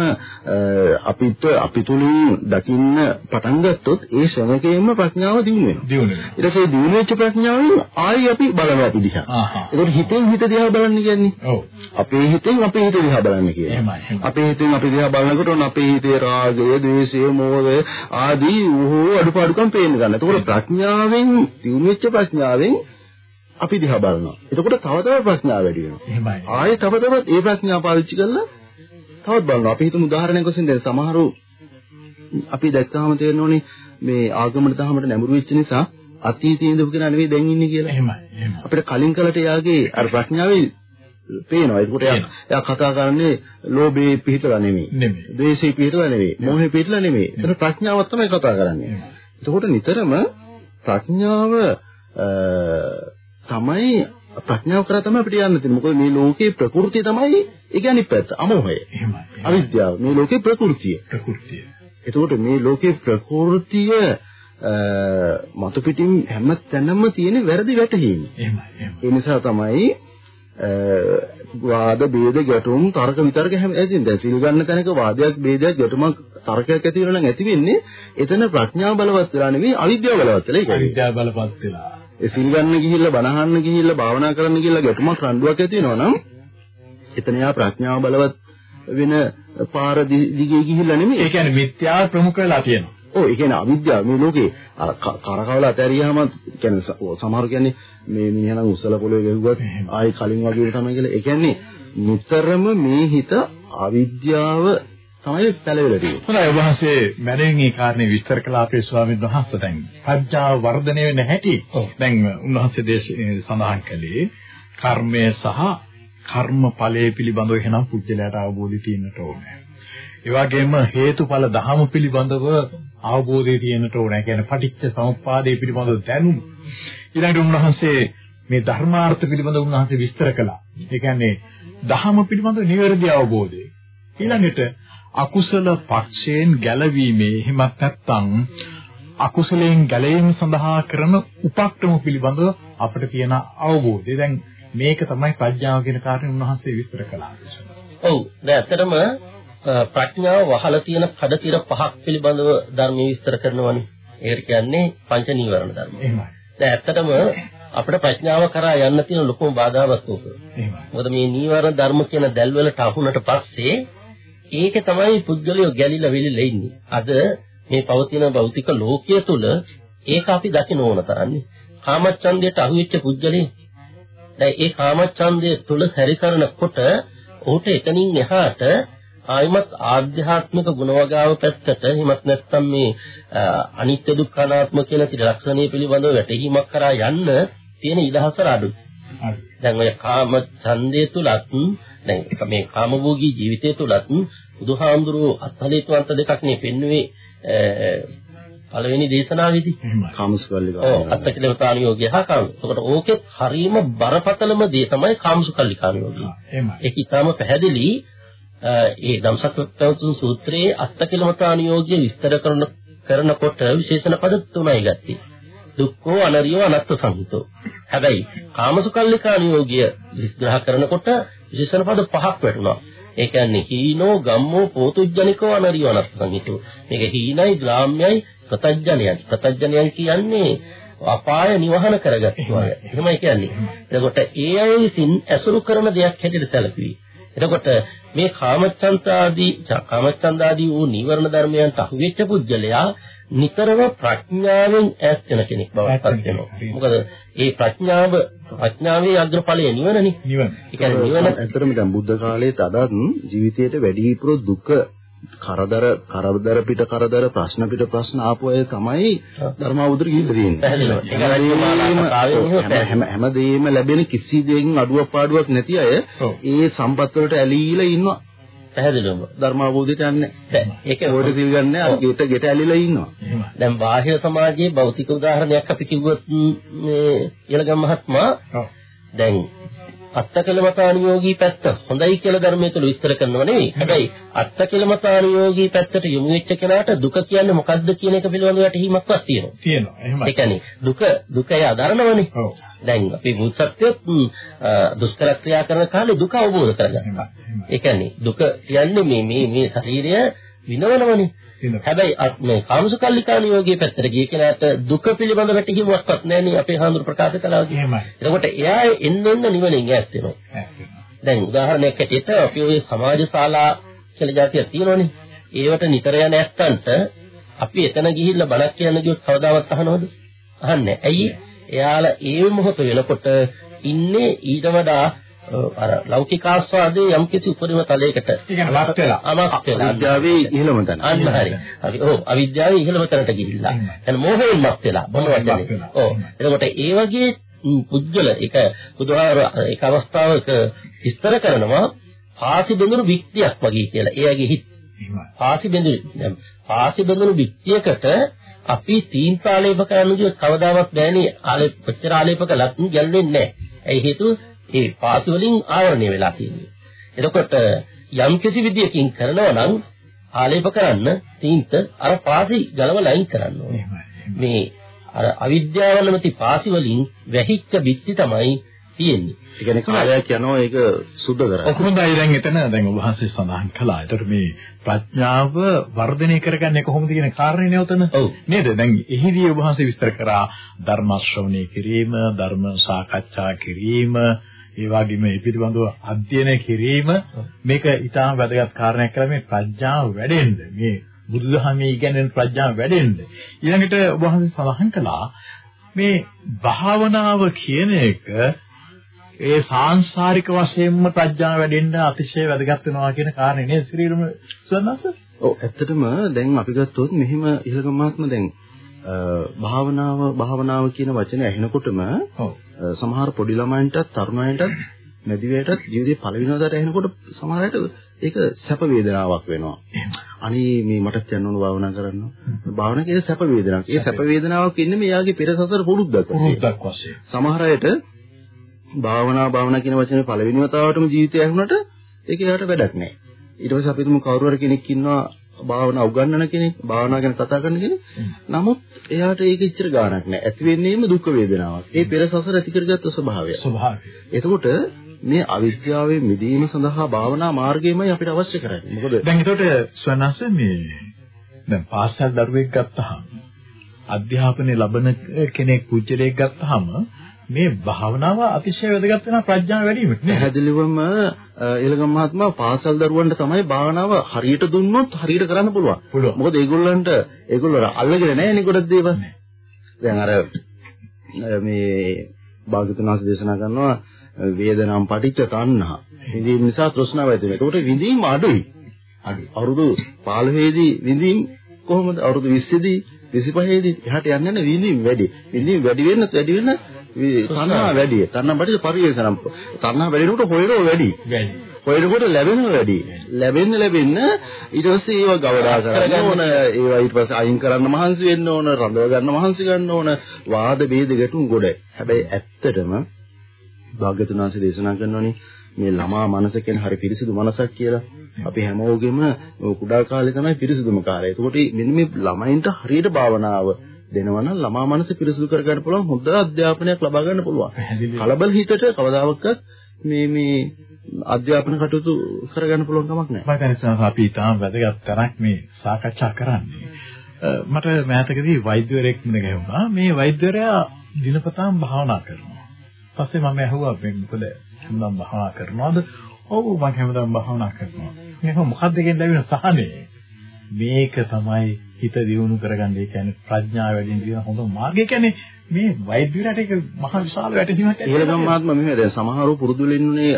අපිට අපිටුලින් දකින්න පටන් ගත්තොත් ඒ ශ්‍රමකයෙන්ම ප්‍රඥාව දිනු වෙනවා. දිනු වෙනවා. ඊට පස්සේ දිනු වෙච්ච ප්‍රඥාවෙන් ආයි අපි බලනවා අපි දිහා. ඒකට හිතෙන් හිත දිහා බලන්න කියන්නේ. ඔව්. අපේ හිතෙන් අපේ හිත දිහා බලන්න කියන්නේ. එහෙමයි. අපේ හිතෙන් අපි දිහා බලනකොට ඔන්න අපේ හිතේ රාගය, ද්වේෂය, මෝහය ආදී ඕහෝ අඩුපාඩුකම් පේන්න ගන්න. එතකොට ප්‍රඥාවෙන් දිනු වෙච්ච ප්‍රඥාවෙන් අපි දිහා බලනවා. එතකොට තව තව ප්‍රඥාව වැඩි වෙනවා. එහෙමයි. ආයේ තව තවත් ඒ ප්‍රඥාව පාවිච්චි කරලා තවත් බලනවා. අපි හිතමු උදාහරණයක් වශයෙන් දැන් සමහරු අපි දැක්කම තේරෙනෝනේ මේ ආගමකට දහමට නැඹුරු වෙච්ච නිසා අතීතයේ ඉඳපු කෙනා නෙවෙයි දැන් ඉන්නේ කියලා. එහෙමයි. අපිට කලින් කලට එයාගේ අර ප්‍රඥාවේ පේනවා. ඒකට එයා කතා කරන්නේ ලෝභේ පිහිටලා නෙමෙයි. නෙමෙයි. ද්වේෂේ පිහිටලා නෙමෙයි. මෝහේ පිහිටලා නෙමෙයි. ඒතර ප්‍රඥාවක් තමයි කතා කරන්නේ. එතකොට නිතරම ප්‍රඥාව තමයි ප්‍රඥාව කරා තමයි අපිට යන්න තියෙන්නේ. මොකද මේ ලෝකේ ප්‍රകൃතිය තමයි ඒ කියන්නේ පැත්ත අමෝහය. එහෙමයි. අවිද්‍යාව. මේ ලෝකේ ප්‍රകൃතිය. ප්‍රകൃතිය. එතකොට මේ ලෝකේ ප්‍රകൃතිය මතු පිටින් හැම තැනම තියෙන වැරදි වැටහීම. එහෙමයි. එහෙමයි. ඒ නිසා තමයි වාද ભેද ගැටුම් තර්ක විතර්ක හැම ඇතින් දැන් සිල් ගන්න තැනක වාදයක් භේදයක් ගැටුමක් තර්කයක් ඇති වෙනවා නම් ඇති වෙන්නේ එතන ප්‍රඥාව බලවත් වෙලා නෙවෙයි අවිද්‍යාව බලවත් වෙලා ඒකයි. අවිද්‍යාව බලවත් වෙලා. ඒ සිල් ගන්න ගිහිල්ලා බණහන්න ගිහිල්ලා භාවනා කරන්න ගිහිල්ලා ගැටුමක් රණ්ඩුවක් ඇති වෙනවා නම් එතන යා ප්‍රඥාව බලවත් වෙන පාර දිගේ ගිහිල්ලා නෙමෙයි. ඒ කියන්නේ මිත්‍යාව ප්‍රමුඛ වෙලා තියෙනවා. ඔව් ඒ කියන්නේ අවිද්‍යාව මේ ලෝකේ අර කරකවල අතහැරියාම කියන්නේ සමහර කියන්නේ මේ මිනිහනම් උසල පොළවේ ගැහුවත් ආයි කලින් වගේ තමයි කියලා. ඒ කියන්නේ නිතරම මේ හිත අවිද්‍යාව තමයි පැලවිලා තියෙන්නේ. හොඳයි ඔබ වහන්සේ මැනවින් මේ කාරණේ විස්තර කළා අපේ ස්වාමීන් වහන්සේ දැන් ප්‍රඥාව වර්ධනය වෙන හැටි. දැන් උන්වහන්සේ දේශේ සඳහන් කළේ කර්මය සහ කර්ම ඵලයේ පිළිබඳව එහෙනම් පුජ්‍යලයට අවබෝධය තියෙන්නට ඕනේ. ඒ වගේම හේතුඵල ධහම පිළිබඳව අවබෝධය තියෙන්නට ඕනේ. කියන්නේ පටිච්ච සමුප්පාදයේ පිළිබඳව දැනුම. ඊළඟට උන්වහන්සේ මේ ධර්මාර්ථ පිළිබඳව උන්වහන්සේ විස්තර කළා. ඒ කියන්නේ ධහම පිළිබඳව නිවැරදි අවබෝධය. ඊළඟට අකුසල පක්ෂයෙන් ගැලවීමේ එහෙමත් නැත්නම් අකුසලයෙන් ගැලවීම සඳහා කරන උපක්‍රම පිළිබඳව අපිට තියෙන අවබෝධය. දැන් මේක තමයි ප්‍රඥාව කියන කාරණේ උන්වහන්සේ විස්තර කළා. ඔව්. දැන් ඇත්තටම ප්‍රඥාව වහලා තියෙන කඩතිර පහක් පිළිබඳව ධර්මයේ විස්තර කරනවානේ. ඒකට කියන්නේ පංච නීවරණ ධර්ම. එහෙමයි. දැන් ඇත්තටම අපිට ප්‍රඥාව කරා යන්න තියෙන ලොකුම බාධාවක් උක. එහෙමයි. මොකද මේ නීවරණ ධර්ම කියන දැල්වලට අහුනට පස්සේ ඒකේ තමයි පුද්ගලයෝ ගැලිලා වෙලිලා ඉන්නේ. අද මේ පවතින භෞතික ලෝකයේ තුල ඒක අපි දකින්න ඕන තරන්නේ. කාමච්ඡන්දයට අහුවෙච්ච පුද්ගලයා දැන් ඒ කාමච්ඡන්දය තුල සැරිකරනකොට ඔහුට එතනින් එහාට ආයිමත් ආධ්‍යාත්මික ගුණවගාව පැත්තට හිමත් නැත්නම් මේ අනිත්‍ය දුක්ඛ අනාත්ම කියන ත්‍රිලක්ෂණය පිළිබඳව වැටහීමක් කරා යන්න තියෙන ඉදහසර අඩුයි. දැන් ඔය කාම ඡන්දය තුලත් දැන් මේ කාමභෝගී ජීවිතය තුලත් බුදුහාමුදුරුවෝ අත්හලේතුවන්ත දෙකක් නේ පෙන්වුවේ පළවෙනි දේශනාවේදී කාමසුකල්ලිකා. ඔව් අත්කලමතානියෝගය හා කාම. එතකොට ඕකෙත් හරීම බරපතලම දේ තමයි කාමසුකල්ලිකානියෝගය. එහෙමයි. ඒක ඊටාම පැහැදිලි ඒ ධම්සක්කවතුන් සූත්‍රයේ අත්කලමතානියෝගය විස්තර කරන කරනකොට විශේෂණ පද තුනයි ගත්තේ. දුක්ඛෝ අනරියෝ අනත්ත සංහිතෝ. හැබැයි කාමසුකල්ලිකානියෝගය විස්තර කරනකොට විශේෂණ පද පහක් වැටුණා. ඒ කියන්නේ හීනෝ ගම්මෝ පෝතුජ්ජනිකෝ අනරියෝ අනත්ත සංහිතෝ. මේක හීනයි ග්‍රාම්‍යයි ප්‍රතඥයන් ප්‍රතඥයන් කියන්නේ අපාය නිවහන කරගත්තා. එහෙමයි කියන්නේ. එතකොට ඒ අය විසින් ඇසුරු කරන දෙයක් හැටියට සැලකුවේ. එතකොට මේ කාමච්ඡන්දාදී කාමච්ඡන්දාදී වූ නීවරණ ධර්මයන්ට අහුවෙච්ච පුජ්‍යලයා නිතරම ප්‍රඥාවෙන් ඈත් වෙන කෙනෙක් බවට පත් වෙනවා. මොකද ඒ ප්‍රඥාව ප්‍රඥාවේ අග්‍රඵලය නිවනනේ. නිවන. ඒ කියන්නේ නිවන ඇත්තටම දැන් බුද්ධ කාලයේ තදත් ජීවිතයේ වැඩිපුර දුක කරදර කරදර පිට කරදර ප්‍රශ්න පිට ප්‍රශ්න ආපු අය තමයි ධර්මාවුදර ගිහිල්ලා තියෙන්නේ. හැම හැමදේම ලැබෙන කිසි දෙයකින් අඩුවක් පාඩුවක් නැති අය ඒ සම්පත් වලට ඇලීලා ඉන්නවා. පැහැදිලිවම ධර්මාවබෝධයට යන්නේ. ඒක ඕඩ සිල් ගන්න අර ගෙට ගෙට ඇලිලා ඉන්නවා. දැන් බාහිර සමාජයේ භෞතික උදාහරණයක් අපි කිව්වොත් මේ ඉලගම් මහත්මයා දැන් අත්තකලමතානුයෝගී පැත්ත හොඳයි කියලා ධර්මයේ තුල විස්තර කරනව නෙවෙයි. හැබැයි අත්තකලමතානුයෝගී පැත්තට යොමු වෙච්ච කෙනාට දුක කියන්නේ මොකක්ද කියන එක පිළිබඳව වැටහීමක්වත් තියෙනවා. තියෙනවා. එහෙමයි. ඒ කියන්නේ දුක දුක යදරනවනේ. ඔව්. දැන් අපි මුත්සත්‍යත් දුෂ්කර ක්‍රියා කරන කාලේ දුක අවබෝධ කරගන්නවා. ඒ කියන්නේ දුක කියන්නේ මේ මේ මේ ශරීරය විනවනවනේ. හැබැයි මේ කාමසුකල්ලිකාණ යෝගයේ පැත්තට ගිය කෙනාට දුක පිළිබඳ වැටහීමක්වත් නැණි අපේ හාමුදුර ප්‍රකාශ කළා වගේ. එහෙමයි. එතකොට එයා එන්න එන්න නිවනින් ඈත් වෙනවා. දැන් උදාහරණයක් ඇටියට අපි ඔය සමාජ ශාලා කියලා જાතියක් තියෙනවනේ. ඒවට නිතර යන ඇත්තන්ට අපි එතන ගිහිල්ලා බණක් කියන්න ගියොත් කවදාවත් අහනවද? අහන්නේ. ඇයි? එයාලා ඒ මොහොත වෙනකොට ඉන්නේ ඊට වඩා අර ලෞකික ආස්වාදයේ යම් කිසි උපරිම තලයකට ඒ වත් වෙලා. අමක් වෙලා අවිද්‍යාවේ ඉහළම තැන. අන්න හරි. අපි ඔව් අවිද්‍යාවේ ඉහළම තැනට ගිහිල්ලා. දැන් මෝහයෙන් මත් වෙලා මොන වචනේ. ඔව්. එතකොට ඒ වගේ පුජ්‍යල එක බුදුහාර එක අවස්ථාවක විස්තර කරනවා පාසි බඳුරු වික්තියක් වගේ කියලා. එයාගේ හිත පාසි බඳුරු දැන් පාසි බඳුරු වික්තියකට අපි තීන් පාලේප කරන්න කවදාවත් බෑනේ ආලේප කොච්චර ආලේප කළත් ගැල්වෙන්නේ නැහැ. ඒ හේතුව ඒ පාසි වලින් ආවරණය වෙලා තියෙන්නේ. එතකොට යම් කිසි විදියකින් කරනවා නම් ආලේප කරන්න තීන්ත අර පාසි ගලවලා අයින් කරන්න ඕනේ. මේ අර අවිද්‍යාව නැමැති පාසි වලින් වැහිච්ච බිත්ති තමයි තියෙන්නේ. ඒ කියන්නේ කාලයක් යනවා ඒක සුද්ධ කරගන්න. ඔකොමදයි දැන් එතන දැන් ඔබ වහන්සේ සඳහන් කළා. ඒතර මේ ප්‍රඥාව වර්ධනය කරගන්නේ කොහොමද කියන කාරණේ ඔව්. නේද? දැන් එහිදී ඔබ වහන්සේ විස්තර කරා ධර්ම ශ්‍රවණය කිරීම, ධර්ම සාකච්ඡා කිරීම, ඒ වගේම මේ පිළිබඳව අධ්‍යයනය කිරීම මේක ඊටාම වැදගත් කාරණයක් කියලා මේ ප්‍රඥාව වැඩෙන්න. මේ බුදුදහමේ ඉගෙනෙන ප්‍රඥාව වැඩෙන්න. ඊළඟට ඔබ වහන්සේ සඳහන් කළා මේ භාවනාව කියන එක ඒ සාංශාරික වශයෙන්ම ප්‍රඥාව වැඩෙන්න අතිශය වැදගත් වෙනවා කියන කාරණේ නේද ශ්‍රීරම සුවන්නස? ඔව් ඇත්තටම දැන් අපි ගත්තොත් මෙහිම ඉලකමාත්ම දැන් භාවනාව භාවනාව කියන වචනේ ඇහෙනකොටම. සමහර පොඩි ළමයින්ටත් තරුණයින්ටත් මැදිවියටත් ජීවිතේ පළවෙනි වතාවට ඇහෙනකොට සමහරවිට ඒක සැප වේදනාවක් වෙනවා. අනේ මේ මටත් යන්න ඕන භාවනා කරන්න. භාවනා කියන්නේ සැප වේදනාවක්. ඒ සැප වේදනාවක් ඉන්නේ මෙයාගේ පෙර සසර පුරුද්දක් වශයෙන්. පුරුද්දක් වශයෙන්. සමහර අයට භාවනා භාවනා කියන වචනේ පළවෙනි වතාවටම ජීවිතය ඇහුනට ඒක එයාට වැඩක් නැහැ. ඊට පස්සේ අපි තුමු කවුරු හරි කෙනෙක් ඉන්නවා භාවනා උගන්වන කෙනෙක්, භාවනා ගැන කතා කරන කෙනෙක්. නමුත් එයාට ඒක ඉච්චර ගාණක් නැහැ. ඇති වෙන්නේම දුක් වේදනාවක්. ඒ පෙර සසර ඇති කරගත්ත ස්වභාවය. ස්වභාවය. එතකොට මේ අවිද්‍යාවේ මිදීම සඳහා භාවනා මාර්ගයමයි අපිට අවශ්‍ය කරන්නේ. මොකද දැන් ඒකට ස්වනස මේ දැන් පාසල් දරුවෙක් ගත්තහම අධ්‍යාපනය ලබන කෙනෙක් පුජ්‍යලයක් ගත්තාම මේ භාවනාව අතිශය වැදගත් වෙන ප්‍රඥාව වැඩි වීමට නේ. පැහැදිලිවම ඊළඟ මහත්මයා පාසල් දරුවන්ට තමයි භාවනාව හරියට දුන්නොත් හරියට කරන්න පුළුවන්. මොකද ඒගොල්ලන්ට ඒගොල්ලෝ අල්ලගෙන නැහැ නේ ගොඩක් දේවල්. දැන් අර මේ භාගතුන් වහන්සේ දේශනා කරනවා වේදනාම් පටිච්ච තණ්හා. විඳීම නිසා තෘෂ්ණාව ඇති වෙනවා. ඒකට විඳීම අඩුයි. අඩුයි. අවුරුදු 15 දී විඳීම කොහොමද? අවුරුදු 20 දී 25 දී එහාට යන්න යන විඳීම වැඩි. විඳීම වැඩි වෙන්න වැඩි වෙන්න තණ්හා වැඩි. තණ්හා පටිච්ච පරිේශනම්. තණ්හා වැඩි වෙනකොට හොයනෝ වැඩි. වැඩි. හොයනකොට ලැබෙනව වැඩි. ලැබෙන්න ලැබෙන්න ඊට පස්සේ ඒව ගවඩා කරන්න ඕන. ඒවා ඊට පස්සේ අයින් කරන්න මහන්සි වෙන්න ඕන. රඳව ගන්න මහන්සි ගන්න ඕන. වාද ભેද ගැටුම් ගොඩ. හැබැයි ඇත්තටම භාග්‍යතුන් වහන්සේ දේශනා කරනෝනේ මේ ළමා මනස කියන්නේ හරි පිරිසිදු මනසක් කියලා. අපි හැමෝගෙම කුඩා කාලේ තමයි පිරිසිදුම කාලය. ඒකට මෙන්න මේ ළමයින්ට හරියට භාවනාව දෙනවා නම් ළමා මනස පිරිසිදු කරගන්න පුළුවන් හොඳ අධ්‍යාපනයක් ලබා ගන්න පුළුවන්. කලබල හිතට කවදාවත් මේ මේ අධ්‍යාපන කටයුතු කරගන්න පුළුවන් කමක් නැහැ. මම හිතනවා අපි තාම වැදගත් තරක් මේ සාකච්ඡා කරන්නේ. මට මෑතකදී වෛද්‍යවරයෙක් මුණ ගැහුණා. මේ වෛද්‍යවරයා දිනපතාම භාවනා කරනවා. පස්සේ මම ඇහුවා මේ මොකද හැමදාම භාවනා කරනවද? ඔව් මම හැමදාම භාවනා කරනවා. මේක මොකක්ද කියන ලැබෙන සහනේ. මේක තමයි හිත දියුණු කරගන්න. ඒ කියන්නේ ප්‍රඥාව වැඩි වෙන හොඳ මාර්ගය. කියන්නේ මේ වෛද්‍යවරයාට ඒක මහ විශාල වැටහීමක් ඇති. ඊළඟ මහත්මයා මෙහෙම දැන් සමහරව පුරුදු වෙන්නේ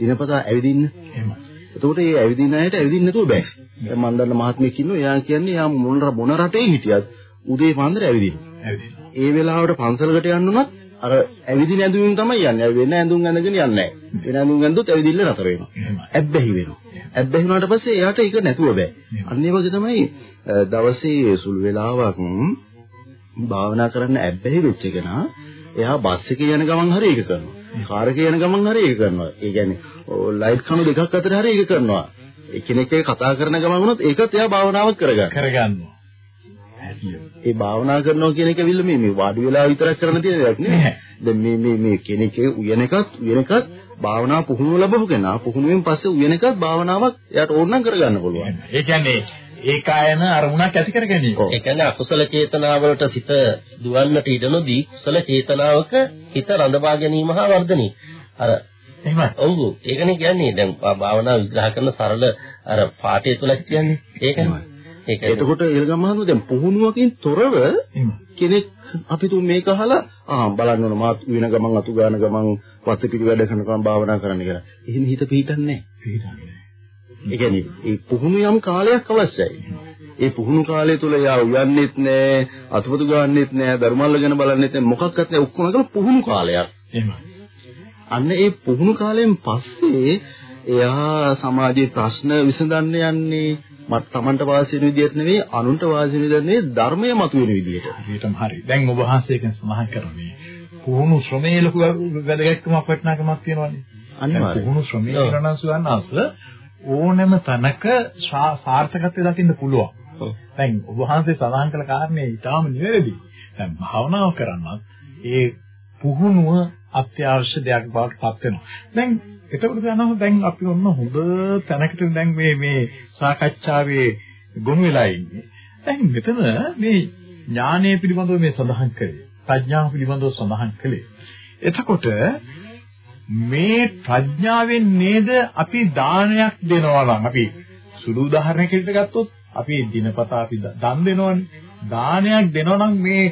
දිනපතා ඇවිදින්න. එහෙමයි. එතකොට මේ ඇවිදින අයට ඇවිදින්න නැතුව බෑ. දැන් මම දන්න මහත්මයෙක් ඉන්නවා. එයා කියන්නේ එයා මොන රටේ හිටියත් උදේ පාන්දර ඇවිදින්න. ඇවිදින්න. ඒ වෙලාවට පන්සලකට යන්න උනත් අර ඇවිදින ඇඳුමින් තමයි යන්නේ. වෙන ඇඳුම් ඇඳගෙන යන්නේ නැහැ. වෙන ඇඳුම් ඇඳුත් ඇවිදින්න නතර වෙනවා. ඇබ්බැහි වෙනවා. ඇබ්බැහි වුණාට පස්සේ එයාට ඒක නැතුව බෑ. අන්න ඒ වගේ තමයි දවසේ සුළු වෙලාවක් භාවනා කරන්න ඇබ්බැහි වෙච්ච කෙනා එයා බස් එකේ යන ගමන් හරි ඒක කරනවා. කාර් එකේ යන ගමන් හරි ඒක කරනවා. ඒ කියන්නේ ලයිට් කණු දෙකක් අතර හරි ඒක කරනවා. එකිනෙක කතා කරන ගමන් වුණොත් ඒකත් එයා භාවනාවක් කරගන්නවා. කරගන්නවා. ඒ භාවනා කරනවා කියන එක විල්ල මේ මේ වාඩි වෙලා විතරක් කරන්න තියෙන දෙයක් නෙමෙයි. දැන් මේ මේ මේ කෙනෙක් උයන එකත් උයන එකත් භාවනා පුහුණුව ලැබුව කෙනා පුහුණුවෙන් පස්සේ උයන එකත් භාවනාවක් එයාට ඕනනම් කරගන්න පුළුවන්. ඒ කියන්නේ ඒකායන අරමුණක් ඇති කර ගැනීම. ඒ කියන්නේ අකුසල චේතනාවලට සිත දුවන්නට ඉඩ නොදී කුසල චේතනාවක හිත රඳවා ගැනීම හා වර්ධනය. අර එහෙමයි. ඔව් ඒකනේ කියන්නේ දැන් භාවනා විග්‍රහ කරන සරල අර පාඨය තුල කියන්නේ ඒකනේ. එතකොට ඊළඟ මහත්මයා දැන් පුහුණුවකින් තොරව කෙනෙක් අපි තුන් මේක අහලා ආ බලන්න ඕන මාත් වෙන ගමන් අතු ගාන ගමන් වත් පිළි වැඩ කරනකම් භාවනා කරන්න කියලා. එහෙම හිත පිහිටන්නේ නැහැ. ඒ කියන්නේ ඒ පුහුණු යම් කාලයක් අවශ්‍යයි. ඒ පුහුණු කාලය තුල යා උයන්නෙත් නෑ, අතුපතු ගන්නෙත් නෑ, ධර්මල්ල ගැන බලන්නෙත් නෑ, මොකක්වත් නෑ ඔක්කොම කරලා පුහුණු කාලයක්. අන්න ඒ පුහුණු කාලයෙන් පස්සේ එයා සමාජයේ ප්‍රශ්න විසඳන්න යන්නේ මත් Tamanට වාසි වෙන විදිහට නෙවෙයි අනුන්ට වාසි වෙන විදිහට නෙවෙයි ධර්මයේ මතුවෙන විදිහට. ඒකම හරි. දැන් ඔබ වහන්සේගෙන් සඳහන් කරන්නේ පුහුණු ශ්‍රමයේ ලොකු වැදගත්කමක් වටිනාකමක් තියෙනවානේ. අනිවාර්යයෙන්. පුහුණු ශ්‍රමයේ කරන සුවන්නාස ඕනෑම තැනක සාර්ථකත්වය දකින්න පුළුවන්. දැන් ඔබ වහන්සේ සඳහන් කළ කාරණේ ඊටාම නිවැරදි. දැන් භාවනාව කරනවත් ඒ පුහුණුව අත්‍යවශ්‍ය දෙයක් බවට පත් වෙනවා. දැන් එතකොට ගන්නවා දැන් අපි ඔන්න හොඳ තැනකට දැන් මේ මේ සාකච්ඡාවේ ගොනු වෙලා ඉන්නේ. දැන් මෙතන මේ ඥානය පිළිබඳව මේ සඳහන් කළේ. ප්‍රඥාව පිළිබඳව සඳහන් කළේ. එතකොට මේ ප්‍රඥාවෙන් නේද අපි දානයක් දෙනවා නම් අපි සුළු උදාහරණයකට ගත්තොත් අපි දිනපතා අපි දන් දෙනවනේ. දානයක් දෙනවා නම් මේ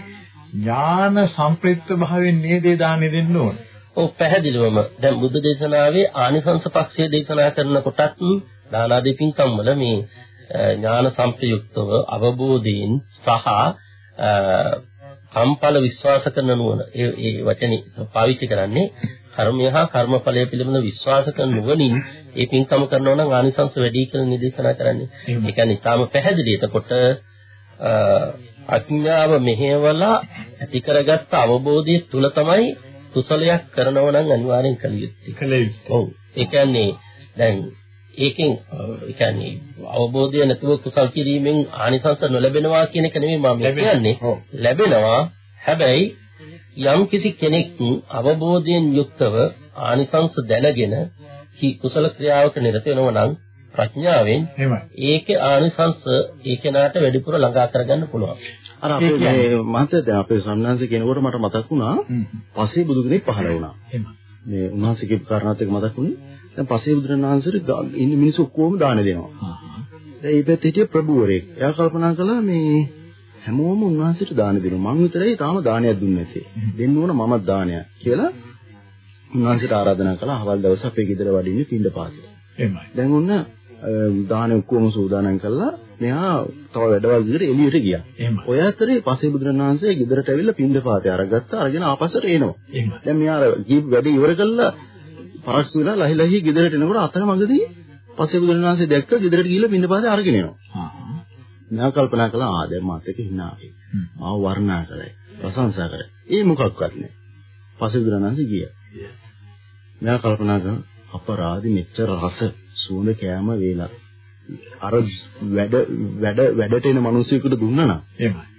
ඥාන සම්ප්‍රයුක්ත භාවයෙන් නේද දානෙ දෙන්න ඕනේ. ඔව් පැහැදිලිවම දැන් බුද්ධ දේශනාවේ ආනිසංස පක්ෂය දේශනා කරන කොටත් දානාදී පින්කම් වල මේ ඥාන සම්ප්‍රයුක්තව අවබෝධයෙන් සහ කම්පල විශ්වාස කරන නුවණ ඒ ඒ වචනේ පාවිච්චි කරන්නේ කර්මය හා කර්මඵලය පිළිබඳ විශ්වාස කරන නුවණින් ඒ පින්කම කරනවා නම් ආනිසංස වැඩි කියලා නිදේශනා කරන්නේ. ඒ කියන්නේ ඊටාම පැහැදිලි. එතකොට අඥාව මෙහෙवला ඇති කරගත්ත අවබෝධය තුල තමයි කුසලයක් කරනව නම් අනිවාර්යෙන් කළ යුත්තේ. කළ යුත්තේ. ඔව්. ඒ කියන්නේ දැන් ඒකෙන් ඒ කියන්නේ අවබෝධය නැතුව කුසල් කිරීමෙන් ආනිසංස නොලැබෙනවා කියන එක නෙමෙයි මම කියන්නේ. ලැබෙනවා. හැබැයි යම් කිසි කෙනෙක් අවබෝධයෙන් යුක්තව ආනිසංස දැනගෙන කි කුසල ක්‍රියාවක නිරත වෙනවා නම් ප්‍රඥාවෙන්. ඒකේ ආනිසංස ඒ කෙනාට වැඩිපුර ළඟා කරගන්න පුළුවන්. අර අපේ මේ මහත්තයා දැන් අපේ සම්මානසේ කෙනෙකුට මට මතක් වුණා. පසේ බුදු කෙනෙක් පහළ වුණා. මේ උන්වහන්සේ කියපු කාරණාත් එක්ක මතක් වුණේ. දැන් පසේ බුදුරණන් වහන්සේට ඉන්න මිනිස්සු ඔක්කොම දාන දෙනවා. දැන් මේ පැත්තේ හිටිය ප්‍රභූවරයෙක්. එයා කල්පනා කළා මේ හැමෝම උන්වහන්සේට දාන දෙනවා. මං විතරයි තාම දානයක් දුන්නේ නැත්තේ. දෙන්න ඕන මමත් දානයක් කියලා උන්වහන්සේට ආරාධනා කළා. අවල් දවසේ අපේ ගෙදර වඩින්නේ පින්ඩ පාතේ. එහෙමයි. දැන් ඔන්න දාන ඔක්කොම සූදානම් කළා. මෙහා තව වැඩවල් විදිහට එළියට ගියා. ඔය අතරේ පසේ බුදුරණවහන්සේ ගෙදරට ඇවිල්ලා පින්ඩ පාතේ අරගත්තා. අරගෙන ආපස්සට එනවා. දැන් මෙයා අර වැඩ ඉවර කළා පරක්කු වෙලා ලහි ලහි ගෙදරට එනකොට අතර මඟදී පසේ බුදුරණවහන්සේ දැක්ක ගෙදරට ගිහිල්ලා පින්ඩ පාතේ අරගෙන එනවා. මෙයා කල්පනා කළා ආ දැන් මාත් hina ආවේ. ආව වර්ණනා කරයි. ප්‍රශංසා කරයි. ඒ මොකක්වත් නැහැ. පසේ බුදුරණවහන්සේ ගියා. මෙයා කල්පනා කරා අපරාධි මෙච්චර රස සුවඳ කෑම වේලා අර වැඩ වැඩ වැඩට එන මිනිස්සුෙකුට දුන්නා නම් එහෙමයි.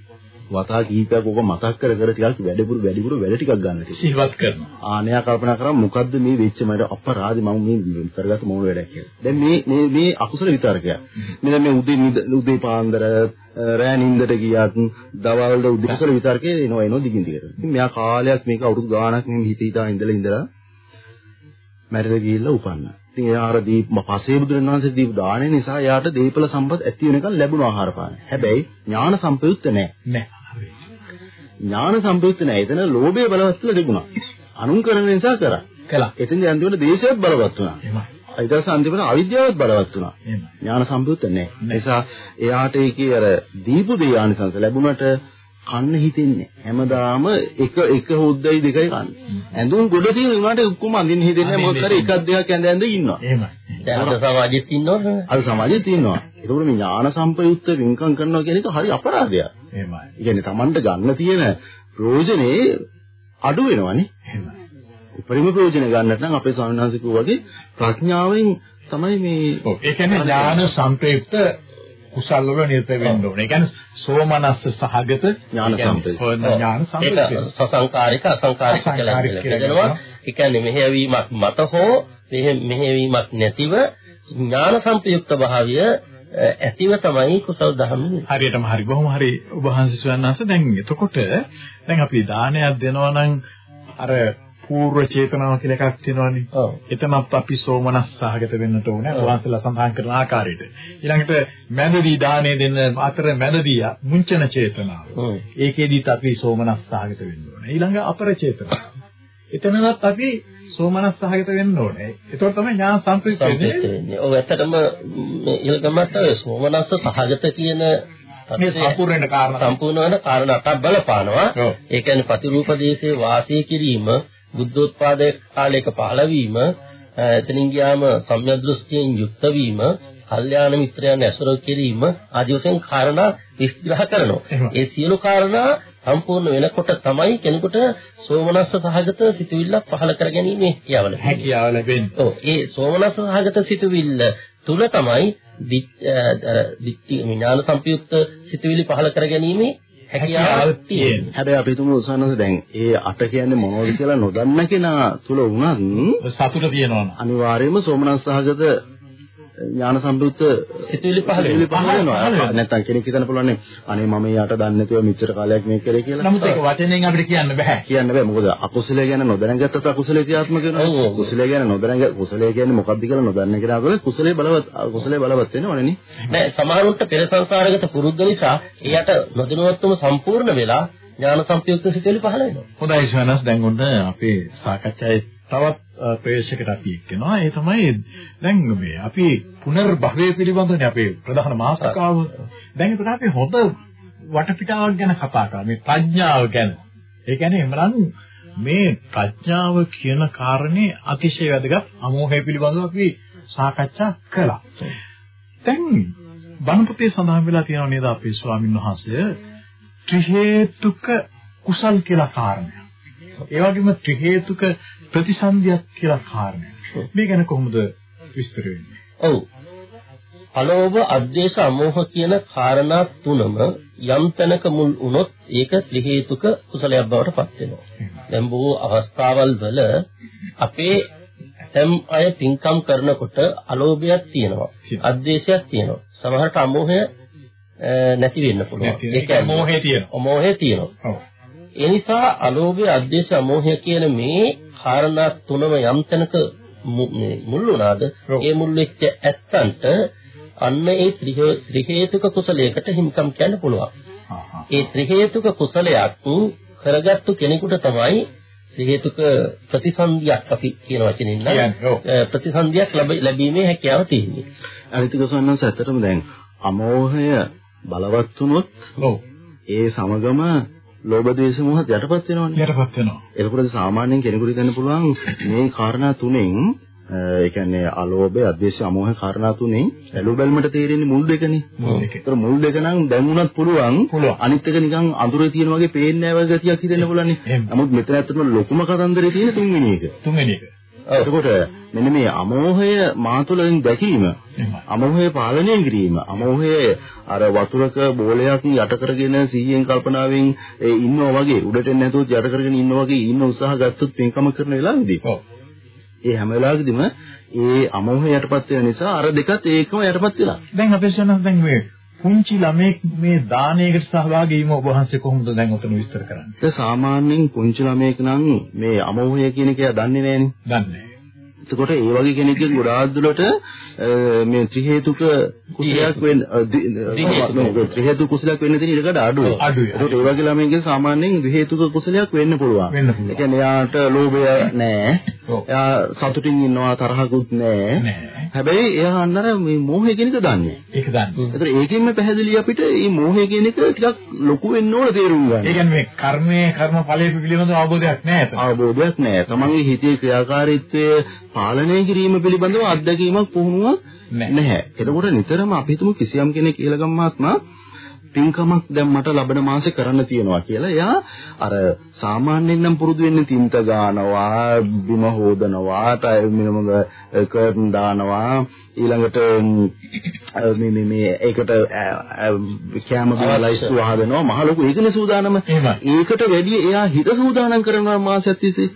වතා කීපයක් ඕක මතක් කර කර ටිකක් වැඩිපුර වැඩිපුර වැඩ ටිකක් ගන්න තියෙනවා. සිහිවත් කරනවා. ආනයා කල්පනා කරා මොකද්ද මේ වෙච්ච මට අපරාධි මම මේ කරගත්ත මොන වැඩක් කියලා. දැන් මේ මේ මේ අකුසල විතරකයක්. මෙන්න මේ උදේ උදේ පාන්දර රෑ නින්දට ගියත් දවල්ද උදේ කුසල විතරකේ එනවා එනවා දිගින් දිගට. ඉතින් මෙයා කාලයක් මේක අවුරුදු ගාණක් මේ හිත හිතා ඉඳලා ඉඳලා මැරිලා ගිහිල්ලා උපන්නා. ඉතින් එයා අර දීප පසේ බුදුරණන් වහන්සේ දීප දාණය නිසා එයාට දීපල සම්පත් ඇති වෙනකන් ලැබුණ ආහාර පාන. හැබැයි ඥාන සම්පයුක්ත නැහැ. නෑ. හරි. ඥාන සම්පයුක්ත නැහැ. එතන ලෝභය බලවත් වෙලා තිබුණා. අනුන් කරන නිසා කරා. කළා. එතෙන් අන්තිමට දේශයත් බලවත් වුණා. එහෙමයි. ඊට පස්සේ අන්තිමට අවිද්‍යාවත් බලවත් වුණා. එහෙමයි. ඥාන සම්පයුක්ත නැහැ. නිසා එයාට ඒකේ අර දීපු දේ ආනිසංස ලැබුණට කන්න හිතෙන්නේ. හැමදාම එක එක හොද්දයි දෙකයි කන්නේ. ඇඳුම් ගොඩ තියෙන උනාට ඔක්කොම අඳින්න හිතෙන්නේ මොකද හරි එකක් දෙකක් ඇඳ ඇඳ ඉන්නවා. එහෙමයි. දැන් සමාජෙත් ඉන්නවනේ. අර සමාජයේ තියෙනවා. ඒකෝර මේ ඥාන සම්පයුක්ත වින්කම් කරනවා කියන එක හරි අපරාධයක්. එහෙමයි. ඒ කියන්නේ Tamanට ගන්න තියෙන ප්‍රයෝජනේ අඩු වෙනවනේ. එහෙමයි. උපරිම ප්‍රයෝජන ගන්නට නම් අපේ ස්වාමීන් වහන්සේ කිව්වා වගේ ප්‍රඥාවෙන් තමයි මේ ඔව්. ඒ කියන්නේ ඥාන සංප්‍රයුක්ත කුසල වල නිරත වෙන්න ඕනේ. ඒ කියන්නේ සෝමනස්ස සහගත ඥාන. ඔය ඥාන ඒක සංප්‍රයුක්ත. සසංකාරික අසංකාරික කියලා බෙදනවා. ඒ කියන්නේ මෙහෙයවීමක් මත හෝ මෙහෙ- මෙහෙයවීමක් නැතිව ඥාන සංප්‍රයුක්ත භාවය ඇතිව තමයි කුසල් දහම් හරියටම හරි. බොහොම හරි ඔබ වහන්සේ සවන්නාස දැන් එතකොට දැන් අපි දානයක් දෙනවා නම් අර పూర్ව චේතනාව කියලා එකක් තියෙනවානේ. එතනත් අපි සෝමනස් සහගත වෙන්නට ඕනේ. වහන්සේලා සඳහන් කරන ආකාරයට. ඊළඟට මැදදී දාණය දෙන්න අතර මැදදී මුංචන චේතනාව. ඒකෙදිත් අපි සෝමනස් සහගත වෙන්න ඕනේ. ඊළඟ අපර චේතනාව. එතනවත් අපි සෝමනස් සහගත වෙන්න ඕනේ. ඒතකොට තමයි ඥාන සංකේත වෙන්නේ. ඔව් ඇත්තටම මේ ඔය සෝමනස්ස සහගත කියන මේ සම්පූර්ණ වෙන කාරණා. සම්පූර්ණ වෙන කාරණා අටක් බලපානවා. ඒ කියන්නේ ප්‍රතිරූප දේශේ වාසය කිරීම, බුද්ධෝත්පාද කාලයක පහළ වීම, අ, එතනින් ගියාම සම්‍යක් දෘෂ්ටියෙන් යුක්ත වීම, කල්යාණ මිත්‍රයන් ඇසුර කිරීම ආදී වශයෙන් කාරණා විස්තර කරනවා. ඒ සියලු කාරණා සම්පූර්ණ වෙනකොට තමයි කෙනෙකුට සෝමනස්ස සහගත සිතුවිල්ලක් පහළ කරගැනීමේ හැකියාව ලැබෙන්නේ. හැකියාව ලැබෙන්නේ. ඔව් ඒ සෝමනස්ස සහගත සිතුවිල්ල තුල තමයි අර විඥාන සංපයුක්ත සිතුවිලි පහළ කරගැනීමේ හැකියාව හැකියාව තියෙන්නේ. හැබැයි අපි තුමු උසන්නස දැන් ඒ අට කියන්නේ මොනවද කියලා නොදන්න කෙනා තුල වුණත් සතුට තියෙනවා. අනිවාර්යයෙන්ම සෝමනස් සහගත ඥාන සම්පූර්ත සිතුවිලි පහළ වෙනවා. නැත්තම් කෙනෙක් හිතන්න පුළුවන් නේ අනේ මම යාට දන්නේ නැතුව මෙච්චර කාලයක් මේක කරේ කියලා. නමුත් ඒක වචනෙන් අපිට කියන්න බෑ. කියන්න බෑ මොකද අකුසලය ගැන නොදැනගත්තත් අකුසලයේ ක්‍රියාත්මක ඔව්, වෙනවා. කුසලය ගැන නොදැනග කුසලය කියන්නේ මොකක්ද කියලා නොදන්න කෙනා තුළ කුසලයේ බලවත් කුසලයේ බලවත් වෙනවනේ නේ. නෑ සමහරුන්ට පෙර සංසාරගත පුරුද්ද නිසා එයාට නොදැනුවත්වම සම්පූර්ණ වෙලා ඥාන සංපයුක්ත සිතුවිලි පහළ වෙනවා. හොඳයි ශවනස් දැන් ඔන්න අපේ සාකච්ඡාවේ තවත් අ, ප්‍රවේශයකට අපි එක්කෙනවා. ඒ තමයි දැන් මේ අපි පුනර්භවය පිළිබඳනේ අපේ ප්‍රධාන මාතෘකාව. දැන් ඒකට අපි හොඳ වටපිටාවක් ගැන කතා කරා. මේ ප්‍රඥාව ගැන. ඒ කියන්නේ එමනම් මේ ප්‍රඥාව කියන කාරණේ අතිශය වැදගත් අමෝහය පිළිබඳව අපි සාකච්ඡා කළා. දැන් බණපොතේ සඳහන් වෙලා තියෙනවා නේද අපේ ස්වාමීන් වහන්සේ ත්‍රි හේතුක කුසල් කියලා කාරණයක්. ඒ වගේම ත්‍රි හේතුක ප්‍රතිසන්දියක් කියලා කාරණයක්. මේ ගැන කොහොමද විස්තර වෙන්නේ? ඔව්. අලෝභ, අද්වේෂ, අමෝහ කියන කාරණා තුනම යම් තැනක මුල් වුණොත් ඒක ත්‍රි හේතුක කුසලයක් බවට පත් වෙනවා. දැන් බොහෝ අවස්ථාවල් වල අපේ ඇතම් අය පින්කම් කරනකොට අලෝභයක් තියෙනවා. අද්වේෂයක් තියෙනවා. සමහරට අමෝහය නැති වෙන්න පුළුවන්. ඒ කියන්නේ මෝහය තියෙනවා. මෝහය තියෙනවා. ඔව්. ඒ නිසා අලෝභය, අද්වේෂ, අමෝහය කියන මේ කාරණා තුනම යම් තැනක මුල් වුණාද ඒ මුල් වෙච්ච ඇත්තන්ට අන්න ඒ ත්‍රි හේතුක කුසලයකට හිමිකම් කියන්න පුළුවන්. ඒ ත්‍රි හේතුක කුසලයක් කරගත්තු කෙනෙකුට තමයි ත්‍රි හේතුක ප්‍රතිසන්දියක් අපි කියන වචනෙන් නම් ප්‍රතිසන්දියක් ලැබීමේ හැකියාව තියෙන්නේ. අනිතික සන්නස ඇත්තටම දැන් අමෝහය බලවත් වුණොත් ඒ සමගම ලෝභ දේශ මොහ යටපත් වෙනවනේ. යටපත් වෙනවා. එතකොට සාමාන්‍යයෙන් කෙනෙකුට හිතන්න පුළුවන් මේ කාරණා තුනෙන් ඒ කියන්නේ අලෝභය, අද්වේෂය, අමෝහ කාරණා තුනෙන් බැලු බැලමට තේරෙන්නේ මුල් දෙකනේ. ඒතර මුල් දෙක නම් දැන් පුළුවන්. අනිත් එක නිකන් අඳුරේ තියෙන වගේ පේන්නේ නැහැ වගේ ගතියක් හිතෙන්න පුළුවන්. නමුත් මෙතන ඇත්තටම ලොකුම කතන්දරේ තියෙන තුන්වෙනි එක. තුන්වෙනි එක. එතකොට මෙන්න මේ අමෝහය මා තුළින් දැකීම අමෝහය පාලනය කිරීම අමෝහය අර වතුරක බෝලයක් යට කරගෙන සිහියෙන් කල්පනාවෙන් ඉන්නවා වගේ උඩට එන්නේ නැතුව යට කරගෙන ඉන්නවා වගේ ඉන්න උත්සාහ ගත්තොත් පින්කම කරන වෙලාවෙදී. ඒ හැම වෙලාවෙදිම ඒ අමෝහය යටපත් වෙන නිසා අර දෙකත් ඒකම යටපත් වෙලා. දැන් අපේ සනස් දැන් මේ පුංචි ළමෙක් මේ දානයකට සහභාගී වීම ඔබ වහන්සේ කොහොමද දැන් උතන විස්තර කරන්නේ? ඒ සාමාන්‍යයෙන් පුංචි ළමයෙක් නම් මේ අමෝහය කියන එක දන්නේ නැහනේ. දන්නේ එතකොට ඒ වගේ කෙනෙක්ගෙන් ගොඩාක් දුරට මේ ත්‍රි හේතුක කුසලයක් වෙන්න ත්‍රි හේතුක කුසලයක් වෙන්න තියෙන ඉඩකඩ අඩුයි. ඒකට ඒ වගේ ළමයින්ගේ සාමාන්‍යයෙන් ත්‍රි හේතුක කුසලයක් වෙන්න පුළුවන්. ඒ කියන්නේ එයාට ලෝභය නැහැ. එයා සතුටින් ඉන්නවා තරහකුත් නැහැ. හැබැයි එයා අන්නර මේ මෝහය කියන එක දන්නේ. ඒක දන්නේ. ඒතර ඒකෙන්ම පැහැදිලි අපිට මේ මෝහය කියන එක ටිකක් ලොකු වෙන්න ඕන තේරුම් ගන්න. ඒ කියන්නේ මේ කර්මයේ කර්ම ඵලයේ පිළිබඳව අවබෝධයක් නැහැ. අවබෝධයක් නැහැ. තමන්ගේ හිතේ ක්‍රියාකාරීත්වය පාලනය කිරීම පිළිබඳව අත්දැකීමක් පුහුණුවක් නැහැ. එතකොට නිතරම අපි හිතමු කිසියම් කෙනෙක් කියලා ගම්මාත්මා පින්කමක් දැන් මට ලබන මාසේ කරන්න තියෙනවා කියලා. එයා අර සාමාන්‍යයෙන් නම් පුරුදු වෙන්නේ තින්ත ගානවා බිම හොදනවා ටයිමිනම කර්ටන් දානවා. ඊළඟට මේ මේ මේ ඒකට කැම බිමලයිස්තු වහදනවා. මහ ලොකු ඒකනේ සූදානම. ඒකට වැඩි එයා හිත සූදානම් කරනවා මාසයක් තිස්සේ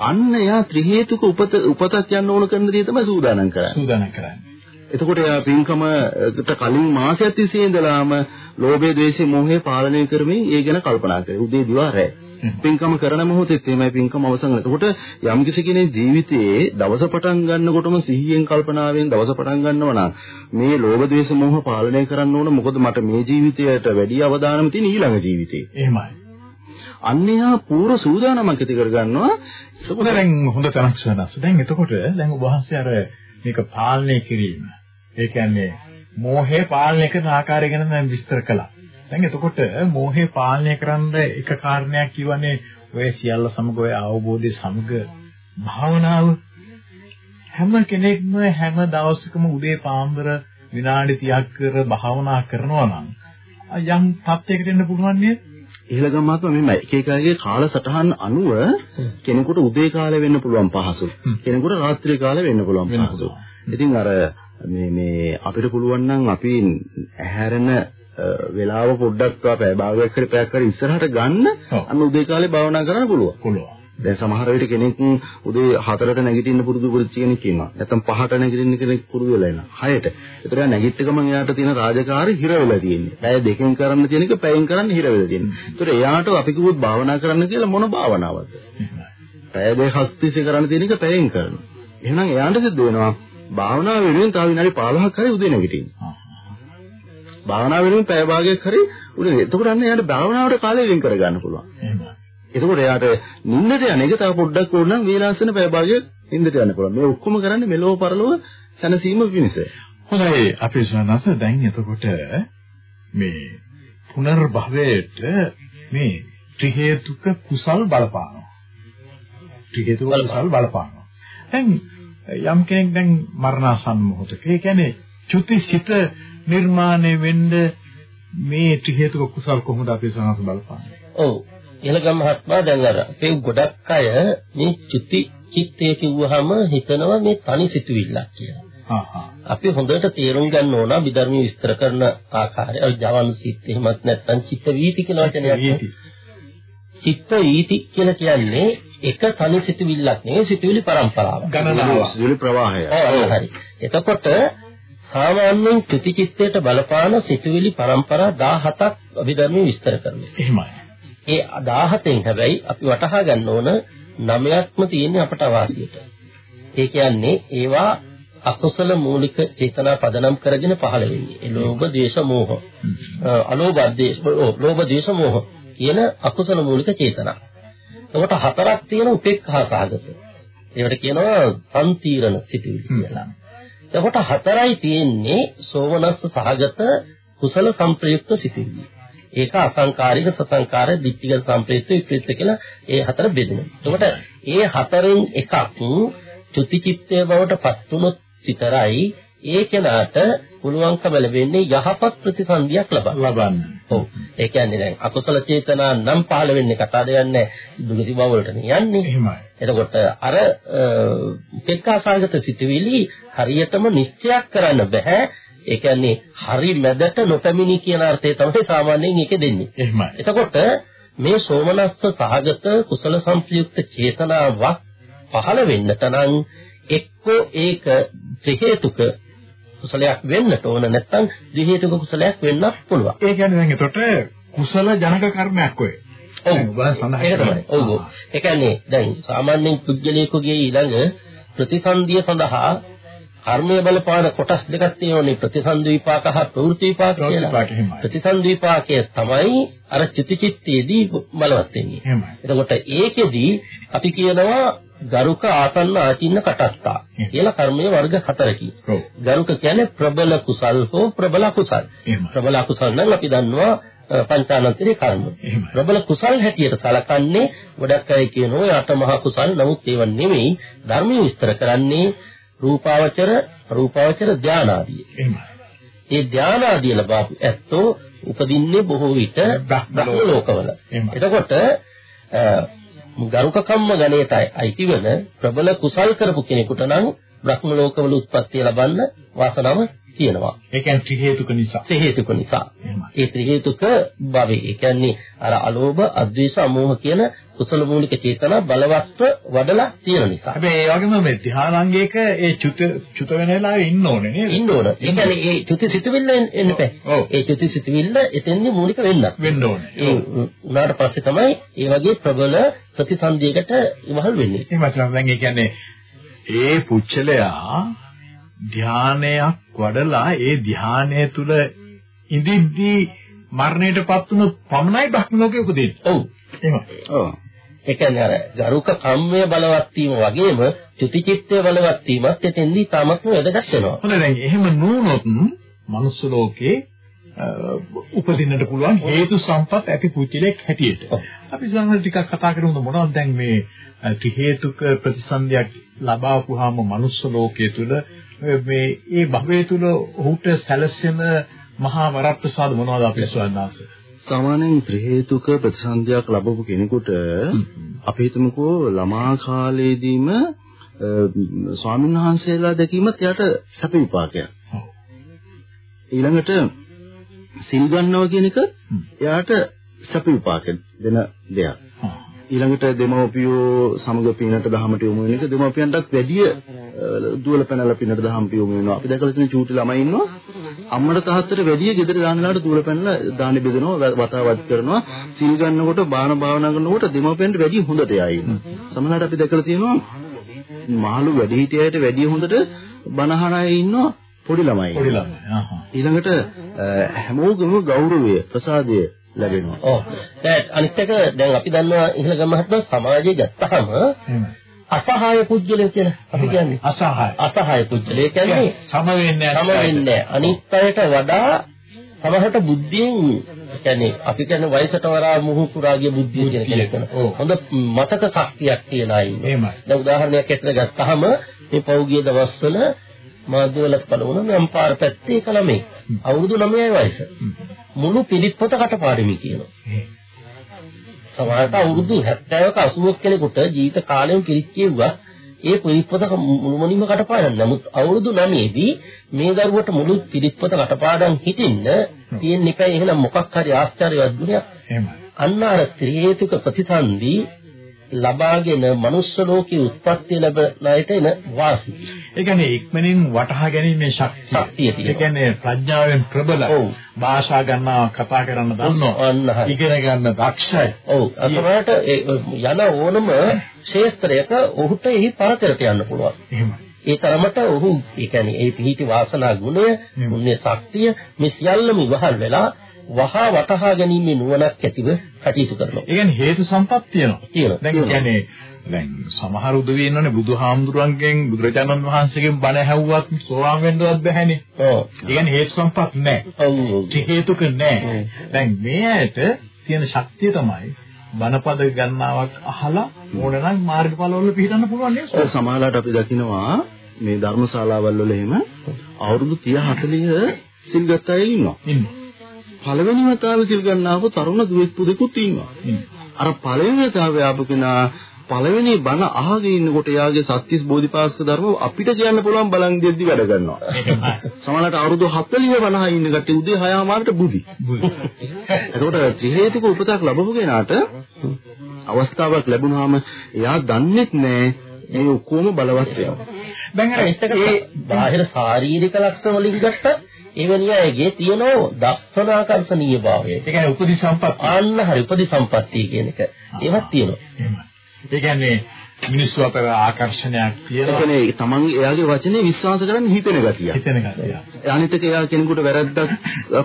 අන්න එයා ත්‍රි හේතුක උපත උපතක් යන්න ඕන කරන දේ තමයි සූදානම් කරන්නේ. සූදානම් කරන්නේ. එතකොට එයා පින්කමට කලින් මාසයක් තිස්සේ ඉඳලාම ලෝභය, ද්වේෂය, මෝහය පාලනය කරමින් ඒ ගැන කල්පනා කරේ. උදේ දිවා රැ. පින්කම කරන මොහොතේ එimhe පින්කම අවසන් වෙනවා. එතකොට යම් කිසි කෙනෙක් ජීවිතයේ දවස පටන් ගන්නකොටම සිහියෙන් කල්පනාවෙන් දවස පටන් ගන්නවා නම් මේ ලෝභ ද්වේෂ මෝහ පාලනය කරන්න ඕන මොකද මට මේ ජීවිතයට වැඩි අවදානම තියෙන ඊළඟ ජීවිතේ. එහෙමයි. අන්‍යයා පූර්ව සූදානමක් ඇති කරගන්නවා එතකොට දැන් හොඳ තරක් සනස්. දැන් එතකොට දැන් ඔබ වහන්සේ අර මේක පාලනය කිරීම. ඒ කියන්නේ මෝහය පාලනය කරන ආකාරය ගැන දැන් විස්තර කළා. දැන් එතකොට මෝහය පාලනය කරන්න එක කාරණයක් කියවනේ ඔය සියල්ල සමග ඔය අවබෝධය සමග භාවනාව හැම කෙනෙක්ම හැම දවසකම උදේ පාන්දර විනාඩි 30ක් කර භාවනා කරනවා නම් යම් තත්යකට එන්න පුළුවන් නේද? ඉහළගම මාත්ම මෙහෙමයි. එක එකගේ කාලසටහන් අනුව කෙනෙකුට උදේ කාලේ වෙන්න පුළුවන් පහසු. කෙනෙකුට රාත්‍රී කාලේ වෙන්න පුළුවන් පහසු. ඉතින් අර මේ මේ අපිට පුළුවන් නම් අපි ඇහැරෙන වෙලාව පොඩ්ඩක් පැය භාගයක් හරි පැයක් හරි ඉස්සරහට ගන්න අන්න උදේ කාලේ භාවනා කරන්න පුළුවන්. පුළුවන් දැන් සමහර විට කෙනෙක් උදේ 4ට නැගිටින්න පුරුදු පුරුදු කෙනෙක් ඉන්නවා. නැත්නම් 5ට නැගිටින්න කෙනෙක් පුරුදු වෙලා ඉන්නවා. 6ට. ඒතර එයා නැගිට ගමන් එයාට තියෙන රාජකාරි හිර වෙලා තියෙන්නේ. පැය දෙකෙන් කරන්න තියෙන එක පැයෙන් කරන්න හිර වෙලා තියෙන්නේ. ඒතර එයාට අපි කිව්වොත් භාවනා කරන්න කියලා මොන භාවනාවක්ද? පැය දෙකක් තිස්සේ කරන්න තියෙන එක පැයෙන් කරනවා. එහෙනම් එයාට සිද්ධ වෙනවා භාවනාව වෙනුවෙන් තව විනාඩි 15ක් හරි උදේ නැගිටින්න. භාවනාව වෙනුවෙන් පැය භාගයක් හරි උදේ. එතකොට අන්න එයාට භාවනාවට කාලය වෙන් කරගන්න පුළුවන්. එහෙමයි. එතකොට එයාට නිින්දට යන එක තව පොඩ්ඩක් ඕන නම් වේලාසන පැය භාගයක් නිින්දට යන්න පුළුවන්. මේ ඔක්කොම කරන්නේ මෙලොව පරලොව සැනසීම පිණිස. හොඳයි අපි සනස දැන් එතකොට මේ පුනර්භවයට මේ ත්‍රි හේතුක කුසල් බලපානවා. ත්‍රි හේතුක කුසල් බලපානවා. දැන් යම් කෙනෙක් දැන් මරණාසන්න මොහොතක ඒ කියන්නේ චුතිසිත නිර්මාණය වෙන්න මේ ත්‍රි හේතුක කුසල් කොහොමද අපි සනස බලපාන්නේ? ඔව් ඉලගම් මහත්මයා දැන් අර අපේ ගොඩක් අය මේ චුති චිත්තය කිව්වහම හිතනවා මේ තනි සිතුවිල්ලක් කියලා. අපි හොඳට තේරුම් ගන්න ඕන විධර්මී විස්තර කරන ආකාරය. අර ජවන් සිත් එහෙමත් නැත්නම් චිත්ත වීති කියන වචනයක්. චිත්ත වීති කියලා කියන්නේ එක තනි සිතුවිල්ලක් නෙවෙයි සිතුවිලි පරම්පරාවක්. ගණනාවක්. සිතුවිලි ප්‍රවාහය. ඔව් හරි. එතකොට සාමාන්‍යයෙන් ත්‍ෘතිචිත්තයට බලපාන සිතුවිලි පරම්පරා 17ක් අභිධර්මයේ විස්තර කරනවා. එහෙමයි. ඒ 17න් හැබැයි අපි වටහා ගන්න ඕන 9ක්ම තියෙන්නේ අපට අවාසියට. ඒ කියන්නේ ඒවා අකුසල මූලික චේතනා පදනම් කරගෙන පහළ වෙන්නේ. ඒ ලෝභ, දේශ, මෝහ. අලෝභ, දේශ, ලෝභ, දේශ, මෝහ කියන අකුසල මූලික චේතනා. එතකොට හතරක් තියෙන උපේක්ඛා සාගත. ඒවට කියනවා සම්තිරණ සිටිවිලි කියලා. එතකොට හතරයි තියෙන්නේ සෝමනස්ස සහගත කුසල සංප්‍රයුක්ත සිටිවිලි. ඒක අසංකාරික සසංකාර දිට්ඨික සංප්‍රයුක්ත විප්‍රිත කියලා ඒ හතර බෙදෙනවා. එතකොට ඒ හතරෙන් එකක් චුතිචිත්තය බවට පත් වුණොත් විතරයි ඒ කෙනාට පුළුවන්කම ලැබෙන්නේ යහපත් ප්‍රතිසන්දියක් ලබන්න. ඔව්. ඒ කියන්නේ දැන් අකුසල චේතනා නම් පහළ වෙන්නේ කතාද යන්නේ දුගති බව වලට යන්නේ. එහෙමයි. එතකොට අර පෙක්කාසාගත සිතුවිලි හරියටම නිශ්චයක් කරන්න බෑ. ඒ කියන්නේ හරි මැදට නොපැමිණි කියන අර්ථය තමයි සාමාන්‍යයෙන් ඒකේ දෙන්නේ. එහෙමයි. එතකොට මේ සෝමනස්ස සහගත කුසල සංප්‍රයුක්ත චේතනාවක් පහළ වෙන්නට නම් එක්කෝ ඒක ත්‍රි හේතුක කුසලයක් වෙන්නට ඕන නැත්නම් ද්වි හේතුක කුසලයක් වෙන්නත් පුළුවන්. ඒ කියන්නේ දැන් එතකොට කුසල ජනක කර්මයක් ඔය. ඔව්. ඒක තමයි. ඔව්. ඒ කියන්නේ දැන් සාමාන්‍යයෙන් පුද්ගලයෙකුගේ ඊළඟ ප්‍රතිසන්දිය සඳහා කර්මයේ බලපාන කොටස් දෙකක් තියෙනවානේ ප්‍රතිසන්දි විපාක හා ප්‍රවෘත්ති විපාක කියලා. ප්‍රතිසන්දි විපාකයේ තමයි අර චිතිචිත්තේදී බලවත් වෙන්නේ. එහෙමයි. එතකොට ඒකෙදී අපි කියනවා ගරුක ආසන්න ආචින්න කටත්තා කියලා කර්මයේ වර්ග හතරකින්. ඔව්. ගරුක කියන්නේ ප්‍රබල කුසල් හෝ ප්‍රබල. එහෙමයි. ප්‍රබල අකුසල් නම් අපි දන්නවා පංචානන්තරේ කර්ම. ප්‍රබල කුසල් හැටියට සලකන්නේ ගොඩක් අය කියනවා යට මහ කුසල් නමුත් ඒව නෙමෙයි ධර්මයේ විස්තර කරන්නේ රූපාවචර රූපාවචර ධානාදී. එහෙමයි. ඒ ධානාදී ලබාපු ඇත්තෝ උපදින්නේ බොහෝ විට බ්‍රහ්ම බ්‍රහ්ම ලෝක. ලෝකවල. එතකොට ගරුක කම්ම ගණයට අයිතිවන ප්‍රබල කුසල් කරපු කෙනෙකුට නම් බ්‍රහ්ම ලෝකවල උත්පත්ති ලබන්න වාසනාව තියෙනවා. ඒ කියන්නේ ත්‍රි හේතුක නිසා. ත්‍රි හේතුක නිසා. ඒ ත්‍රි හේතුක භවයේ ඒ කියන්නේ අර අලෝභ, අද්වේෂ, අමෝහ කියන කුසල මූලික චේතනා බලවත්ව වඩලා තියෙන නිසා. හැබැයි ඒ වගේම මේ ධානාංගයක ඒ චුත චුත වෙන වෙලාවේ ඉන්න ඕනේ නේද? ඉන්න ඕන. ඒ කියන්නේ ඒ චුති සිතුවිල්ල එන්න. බෑ. ඒ චුති සිතුවිල්ල එතෙන්දි මූලික වෙන්නත්. වෙන්න ඕනේ. ඒ උනාට පස්සේ තමයි ඒ වගේ ප්‍රබල ප්‍රතිසන්දියකට ඉවහල් වෙන්නේ. එහෙමයි. දැන් ඒ කියන්නේ ඒ පුච්චලයා ධානයක් වඩලා ඒ ධානය තුල ඉඳිද්දී මරණයටපත් වුණු පමණයි භක්ම ලෝකෙ උපදින්නේ. ඔව්. එහෙමයි. ඔව්. ඒ කියන්නේ අර ගරුක කම්මය බලවත් වීම වගේම චුතිචිත්තය බලවත් වීමත් එතෙන්දී තාමත්ම වැදගත් වෙනවා. හොඳයි දැන් එහෙම නුනොත් මනුස්ස ලෝකේ උපදින්නට පුළුවන් හේතු සම්පත් ඇති පුච්චලෙක් හැටියට. අපි සමහර ටිකක් කතා කරමු මොනවද දැන් මේ ත්‍රි හේතුක ප්‍රතිසන්දියක් ලබාපුවාම මනුස්ස ලෝකයේ තුල මේ ඒ භවයේ තුල ඔහුට සැලසෙන මහා වරප්‍රසාද මොනවද අපි ස්වයන්ාස? සාමාන්‍යයෙන් ත්‍රි හේතුක ප්‍රතිසන්දියක් ලැබපු කෙනෙකුට අපි හිතමුකෝ ළමා කාලේදීම අ, ස්වාමීන් වහන්සේලා දැකීමත් එයාට සැප විපාකයක්. ඊළඟට සිල් ගන්නවා කියන එක එයාට සැප විපාක දෙන දෙයක්. ඊළඟට දෙමව්පියෝ සමග පිනට දහමට යොමු වෙන එක දෙමව්පියන්ටත් වැඩිය දුවල පැනලා පිනට දහමට යොමු වෙනවා. අපි දැකලා තියෙන චූටි ළමයි ඉන්නවා. අම්මට තාත්තට වැඩිය ගෙදර දානලාට දුවල පැනලා දානි බෙදනවා, වතාවත් කරනවා. සිල් ගන්නකොට බාන භාවනා කරනකොට දෙමව්පියන්ට වැඩිය හොඳට එයා ඉන්නවා. සමහරවිට අපි දැකලා තියෙනවා මහලු වැඩිහිටියයට වැඩිය හොඳට බනහන අය ඉන්නවා පොඩි ළමයි. පොඩි ළමයි. ආහා. ඊළඟට හැමෝගෙම ගෞරවය, ප්‍රසාදය ලැබෙනවා. ඔව්. දැන් අනිත් එක දැන් අපි දන්නවා ඉහළ ගම මහත්මයා සමාජයේ ගත්තාම. අසහාය පුද්ගලයෝ කියලා අපි කියන්නේ. අසහාය. අසහාය පුද්ගලයෝ කියන්නේ සම වෙන්නේ සම වෙන්නේ අනිත් අයට වඩා සමහරට බුද්ධියෙන් කියන්නේ අපි කියන්නේ වයසට වරා මුහු පුරාගේ බුද්ධිය කියන කෙනෙක්. වෙනවා. හොඳ මතක ශක්තියක් තියන අය ඉන්නවා. දැන් උදාහරණයක් ඇත්තට ගත්තාම මේ පෞගිය දවස්වල මාධ්‍යවල බලවන මම පාර පැත්තේ එක ළමයි. අවුරුදු 9යි වයස. මුළු පිළිපොත කටපාඩමි කියනවා. සමහරට අවුරුදු 70ක 80ක කෙනෙකුට ජීවිත කාලෙම පිළිත් කියුවා ඒ පිළිපොත මුළුමනින්ම කටපාඩම්. නමුත් අවුරුදු 9 දී මේ දරුවට මුළු පිළිපොත කටපාඩම් හිටින්න තියෙන එකයි එහෙනම් මොකක් හරි ආශ්චර්යවත් ගුණයක්. එහෙමයි. අන්න අර ත්‍රි හේතුක ප්‍රතිසන්දි ලබාගෙන මනුස්ස ලෝකේ උත්පත්ති ලැබලායට එන වාසි. ඒ කියන්නේ ඉක්මනින් වටහා ගැනීමේ ශක්තිය. ඒ කියන්නේ ප්‍රඥාවෙන් ප්‍රබලයි. ඔව්. භාෂා ගන්නවා කතා කරන්න දන්නවා. ඉගෙන ගන්න දක්ෂයි. ඔව් ඒ යන ඕනම ක්ෂේත්‍රයක ඔහුට එහි පරතරට යන්න පුළුවන්. එහෙමයි. ඒ තරමට ඔහු ඒ කියන්නේ ඒ පිහිටි වාසනා ගුණය. පුණ්‍ය ශක්තිය මේ සියල්ලම ඉවහල් වෙලා වහා වටහා ගැනීමේ නුවණක් ඇතිව කටයුතු කරනවා. ඒ කියන්නේ හේතු සම්පත් තියෙනවා. තියෙනවා. දැන් කියන්නේ දැන් සමහර උදවිය ඉන්නෝනේ බුදුහාමුදුරන්ගෙන් බුදුරජාණන් වහන්සේගෙන් බණ ඇහුවත් සෝවාන් වෙන්නවත් බැහැනේ. ඔව්. ඒ කියන්නේ හේතු සම්පත් නැහැ. ඔව් ඔව්. හේතුක නැහැ. දැන් මේ ඇයට තියෙන ශක්තිය තමයි බණපද ගන්නාවක් අහලා ඕනනම් මාර්ගඵලවල පිළිටන්න පුළුවන් නේද? ඔය සමාජලාට අපි දකිනවා මේ ධර්මශාලාවල් වල එහෙම අවුරුදු 30 40 සිල් ගත්ත අය ඉන්නවා. ඉන්නේ. පළවෙනි වතාවේ සිල් ගන්නාව තරුණ දුවෙක් පුදෙකුත් ඉන්නවා. ඉන්නේ. අර පළවෙනි වතාවේ ආපු කෙනා පළවෙනි බණ අහගෙන ඉන්නකොට එයාගේ සත්‍තිස් බෝධිපාක්ෂික ධර්ම අපිට කියන්න පුළුවන් බලන් දෙද්දි වැඩ. එහෙමයි. සමහරවිට අවුරුදු 40 50 ඉන්න කට්ටිය උදේ 6 මාරට බුදි. එතකොට ත්‍රි හේතුක උපතක් ලැබපු කෙනාට අවස්ථාවක් ලැබුණාම එයා දන්නේත් නෑ මේ ඔක්කොම බලවත් වෙනවා. දැන් අර එතක ඒ බාහිර ශාරීරික ලක්ෂණ වලින් ගත්තත් එවැනි අයගේ තියෙන දස්සනාකර්ෂණීය භාවය. ඒ කියන්නේ උපදි සම්පත්. ආන්න හරි උපදි සම්පත්තිය කියන එක. ඒවත් තියෙනවා. එහෙමයි. ඒ කියන්නේ මිනිස්සු අතර ආකර්ෂණයක් ඒ තියෙනවා. කියන්නේ තමන්ගේ එයාගේ වචනේ විශ්වාස කරන්න හිතෙන ගතිය. හිතෙන ගතිය. අනිත් එක එයා කෙනෙකුට වැරද්දක්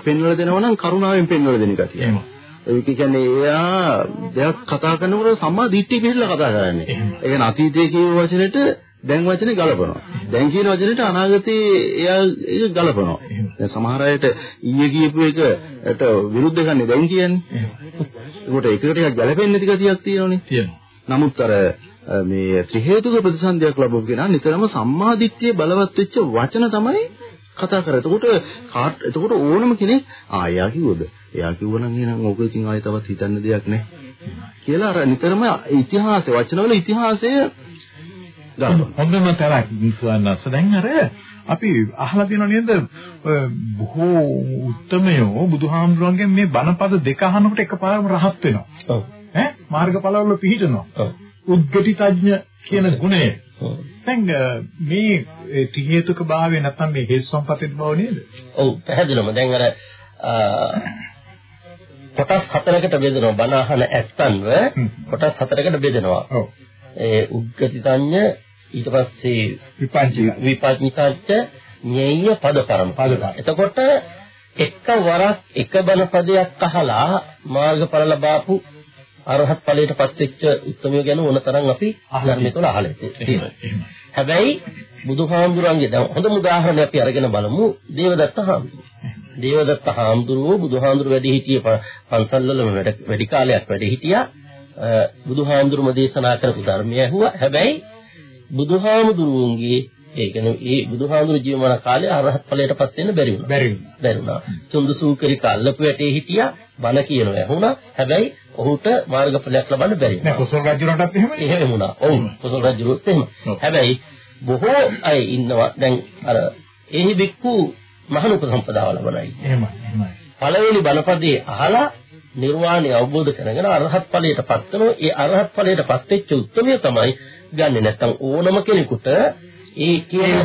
පෙන්වලා දෙනවා නම් කරුණාවෙන් පෙන්වලා දෙන ගතිය. එහෙමයි. ඒක කියන්නේ එයා දෙයක් කතා කරනකොට සම්මා දිට්ඨිය පිළිලා කතා කරන්නේ. ඒ කියන්නේ අතීතයේ කියව වචනෙට දැන් වචනේ ගලපනවා. දැන් කියන වචනෙට අනාගතේ එයා ඒක ගලපනවා. දැන් සමහර අයට ඊයේ කියපු එකට විරුද්ධ ගන්නේ දැන් කියන්නේ. ඒකට එකට ටිකක් ගැලපෙන්නේ නැති ගතියක් තියෙනවනේ. තියෙනවා. නමුත් අර මේ ත්‍රි හේතුක ප්‍රතිසන්දියක් ලැබුව කෙනා නිතරම සම්මා දිට්ඨිය බලවත් වෙච්ච වචන තමයි කතා කරන්නේ. එතකොට කාට එතකොට ඕනම කෙනෙක් ආ එයා කිව්වද? එයා කිව්වනම් එහෙනම් ඕක ඉතින් ආයෙ තවත් හිතන්න දෙයක් නැහැ. කියලා අර නිතරම ඉතිහාසය වචනවල ඉතිහාසය. හොඳම තරක් සුවන්නස්ස දැන් අර අපි අහලා තියෙනව නේද ඔය බොහෝ උත්තමයෝ බුදුහාමුදුරන්ගෙන් මේ බණපද දෙක අහනකොට එකපාරම රහත් වෙනවා ඔව්. ඈ මාර්ගඵලවල පිහිටනවා ඔව්. උද්ගටිතඥ කියන ගුණය ඔව්. දැන් මේ ඒ ත්‍රි හේතුක භාවය නැත්නම් මේ හේතු සම්පතිත බව නේද ඔව් පැහැදිලිවම දැන් අර කොටස් හතරකට බෙදෙනවා බණ අහන ඇත්තන්ව. කොටස් හතරකට බෙදෙනවා. ඔව් ඒ උග්ගතිතඤ්ඤ ඊට පස්සේ විපංචික විපඥිතච්ච ඤෙය්‍ය පදපරම. පදපරම. එතකොට එක වරක් එක බණ පදයක් අහලා මාර්ගඵල ලබාපු අරහත් ඵලයටපත් වෙච්ච උත්මයෝ ගැන ඕනතරම් අපි ධර්මයේ තුල අහලා තියෙනවා. හැබැයි බුදුහාමුදුරන්ගේ දැන් හොඳම උදාහරණයක් අපි අරගෙන බලමු දේවදත්ත හාමුදුරුවෝ. දේවදත්ත හාමුදුරුවෝ බුදුහාමුදුරු වැඩි හිටියේ ප- පන්සල් වල වැඩ කාලයක් වැඩ හිටියා. බුදුහාමුදුරුම දේශනා කරපු ධර්මය ඇහුවා. හැබැයි බුදුහාමුදුරුවන්ගේ ඒ කියන්නේ ඒ බුදුහාමුදුරු ජීවමාන කාලේ අරහත් ඵලයටපත් වෙන්න බැරි වුණා. බැරි වුණා. බැරි වුණා. චුන්දසූකරි කල්ලපු වැටේ හිටියා බණ කියනවා ඇහුණා. හැබැයි ඔහුට මාර්ගඵලයක් ලබන්න බැරි නෑ වුණා. කොසල් රජුණටත් එහෙමනේ එහෙම වුණා. ඔව්. කුසල රජුත් එහෙම. හැබැයි බොහෝ අය ඉන්නවා දැන් අර එහි බික්කු මහණ උපසම්පදාව ලබනයි. එහෙමයි එහෙමයි පළවෙනි බණපදයේ අහලා නිර්වාණය අවබෝධ කරගෙන අරහත් ඵලයටපත් වෙනවා. ඒ අරහත් ඵලයටපත් වෙච්ච උත්මය තමයි ගන්නෙ. නැත්තම් ඕනම කෙනෙකුට ඒ කියන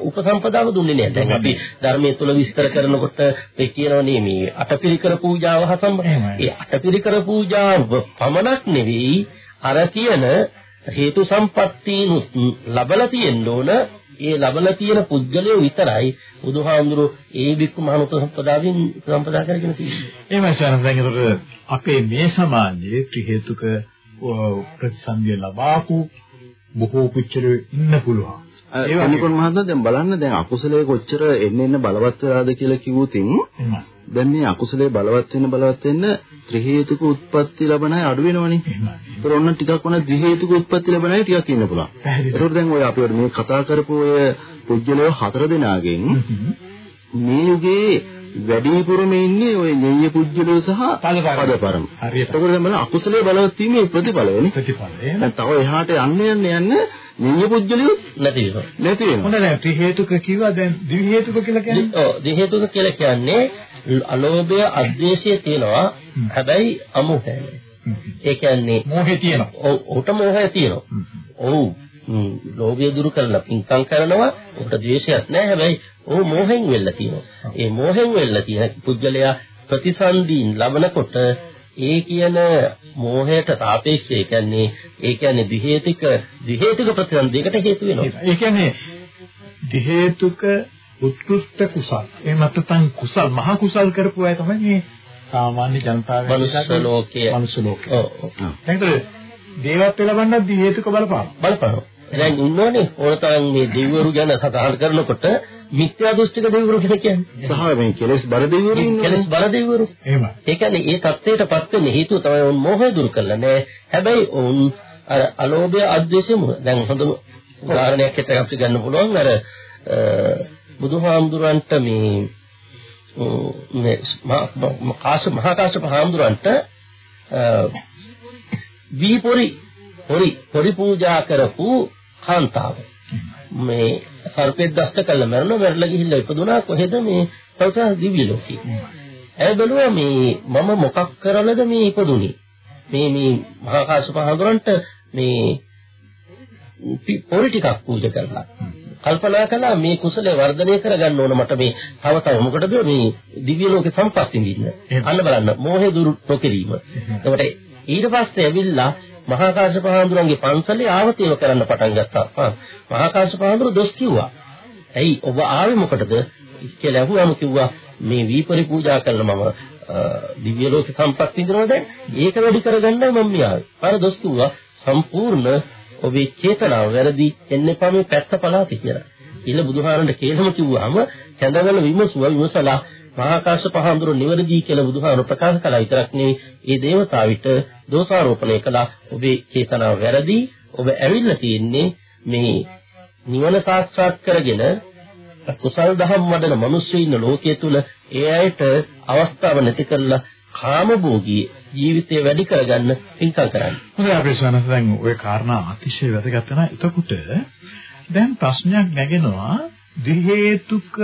උපසම්පදාව දුන්නේ නැහැ. දැන් අපි ධර්මයේ තුල විස්තර කරනකොට ඒ කියනවනේ මේ අටපිරිකර පූජාව හා සම්බන්ධ. ඒ අටපිරිකර පූජාව පමණක් නෙවෙයි අර කියන හේතු සම්පත්තීන් ලබලා තියෙන්න ඕන ඒ ලබලා තියෙන පුද්ගලයෝ විතරයි බුදුහාමුදුරෝ ඒ බික්කු මහණ උපසම්පදාවෙන් සම්පදා කරගෙන තියෙන්නේ. එහෙමයි සර් දැන් ඒකට අපේ මේ සමාජයේ ත්‍රි හේතුක ප්‍රතිසන්දිය ලබාපු බොහෝ පුච්චලෝ ඉන්න පුළුවන්. අනිකුත් මහත්මයා දැන් බලන්න දැන් අකුසලයේ කොච්චර එන්න එන්න බලවත් වෙලාද කියලා කිව්වොතින්. දැන් මේ අකුසලයේ බලවත් වෙන බලවත් වෙන්න ත්‍රි හේතුක උත්පත්ති ලැබන අය අඩු වෙනවනේ. ඒතර ඔන්න ටිකක් වුණා ද්වි හේතුක උත්පත්ති ලැබන අය ටිකක් ඉන්න පුළුවන්. ඒතර දැන් ඔය අපි මේ කතා කරපු ඔය පුජ්‍යලෝ හතර දෙනාගෙන්. මේ යුගයේ වැඩිපුරම ඉන්නේ ඔය ඤෙය්‍ය පුජ්‍යලෝ සහ පදපරම. හරියට. ඒකෝද දැන් බලන්න අකුසලයේ බලවත් වීමේ ප්‍රතිඵලයනේ. ප්‍රතිඵල. එහෙම. දැන් තව එහාට යන්න යන්න යන්න ඤෙය්‍ය පුජ්‍යලියොත් නැති වෙනවා. නැති වෙනවා. හොඳ දැන් ත්‍රි හේතුක කිව්වා දැන් ද්වි හේතුක කියලා කියන්නේ ඔව් දිහේතුක කියලා කියන්නේ අලෝභය අද්වේෂය තියෙනවා. හැබැයි අමෝහය. ඒ කියන්නේ මෝහේ තියෙනවා. ඔව් ඔහුට මෝහය තියෙනවා. ඔව් ලෝභය දුරු කරලා පින්කම් කරනවා ඔහුට ද්වේෂයක් නැහැ හැබැයි ඔහු මෝහෙන් වෙල්ලා තියෙනවා. ඒ මෝහෙන් වෙල්ලා තියෙන පුද්ගලයා ප්‍රතිසන්දීන් ලබනකොට ඒ කියන මෝහයට සාපේක්ෂව ඒ කියන්නේ ඒ කියන්නේ දි හේතුක දි හේතුක ප්‍රතිසන්දියකට හේතු වෙනවා. ඒ කියන්නේ දි හේතුක උත්කෘෂ්ඨ කුසල්. එහෙම නැත්නම් කුසල් මහ කුසල් කරපු අය තමයි මේ සාමාන්‍ය ජනතාව මනුෂ්‍ය ලෝකයේ මනුෂ්‍ය ලෝකයේ. ඔව් ඔව්. එතකොට දේවත්ව ලබන්නත් දී හේතුක බලපාන. බලපානවා. දැන් ඉන්නෝනේ ඕනතරම් මේ දෙවිවරු ගැන සඳහන් කරනකොට මිත්‍යා දෘෂ්ටික දෙවිවරු කියලා කියන්නේ. සහ මේ කෙලෙස් බර දෙවිවරු කෙලස් බල දෙවිවරු. එහෙමයි. ඒ කියන්නේ ඒ தත්ත්වයටපත් වෙන්නේ හේතුව තමයි උන් මෝහය දුරු කළා නෑ. හැබැයි උන් අර අලෝභය අද්වේෂය මොහ දැන් හොඳම උදාහරණයක් හිතට අපි ගන්න පුළුවන් අර බුදුහාමුදුරන්ට මේ මේ කාශ මහා කාශ්‍යප හාමුදුරන්ට වීපොරි පොරි පොරි පූජා කරපු කාන්තාව මේ සර්පෙක් දෂ්ට කළ මරණ මරලා ගිහිල්ලා ඉපදුනා කොහෙද මේ තවස දිව්‍ය ලෝකේ. ඇය බැලුවා මේ මම මොකක් කරලද මේ ඉපදුනේ. මේ මේ මහා කාශ්‍යප හඳුරන්ට මේ පොරි ටිකක් පූජා කරලා. කල්පනා කළා මේ කුසලයේ වර්ධනය කරගන්න ඕන මට මේ තව තව මොකටද මේ දිව්‍ය ලෝකේ සම්පත් විඳින්න. අන්න බලන්න මෝහය දුරු නොකිරීම. එතකොට ඊට පස්සේ ඇවිල්ලා මහා කාශ්‍යප හාමුදුරන්ගේ පන්සලේ ආවතේව කරන්න පටන් ගත්තා. මහා කාශ්‍යප හාමුදුරුවෝ දොස් කිව්වා. ඇයි ඔබ ආවේ මොකටද? කියලා අහුවම කිව්වා මේ වීපරි පූජා කළා මම දිව්‍ය ලෝක සම්පත් විඳිනවා දැන් ඒක වැඩි කරගන්නයි මම ආවේ. අර දොස් කිව්වා සම්පූර්ණ ඔබේ චේතනාව වැරදි එන්න එපා මේ පැත්ත පලාති කියලා. ඊළ බුදුහාරන්ට කේලම කිව්වම කැඳවල විමසුව විමසලා මහා කාශ්‍යප හාමුදුරුවෝ නිවැරදි කියලා බුදුහාමුදුරුවෝ ප්‍රකාශ කළා විතරක් නෙවෙයි ඒ දේවතාවිට දෝෂාරෝපණය කළා ඔබේ චේතනාව වැරදි ඔබ ඇවිල්ලා තියෙන්නේ මේ නිවන සාක්ෂාත් කරගෙන කුසල් දහම් වඩන මිනිස්සු ඉන්න ලෝකයේ තුල ඒ අයට අවස්ථාව නැති කරලා කාමභෝගී ජීවිතය වැඩි කරගන්න පින්කම් කරන්නේ. හොඳයි අපි සනස දැන් ওই කාරණා අතිශය වැදගත් වෙනවා. එතකොට දැන් ප්‍රශ්නයක් නැගෙනවා දි හේතුක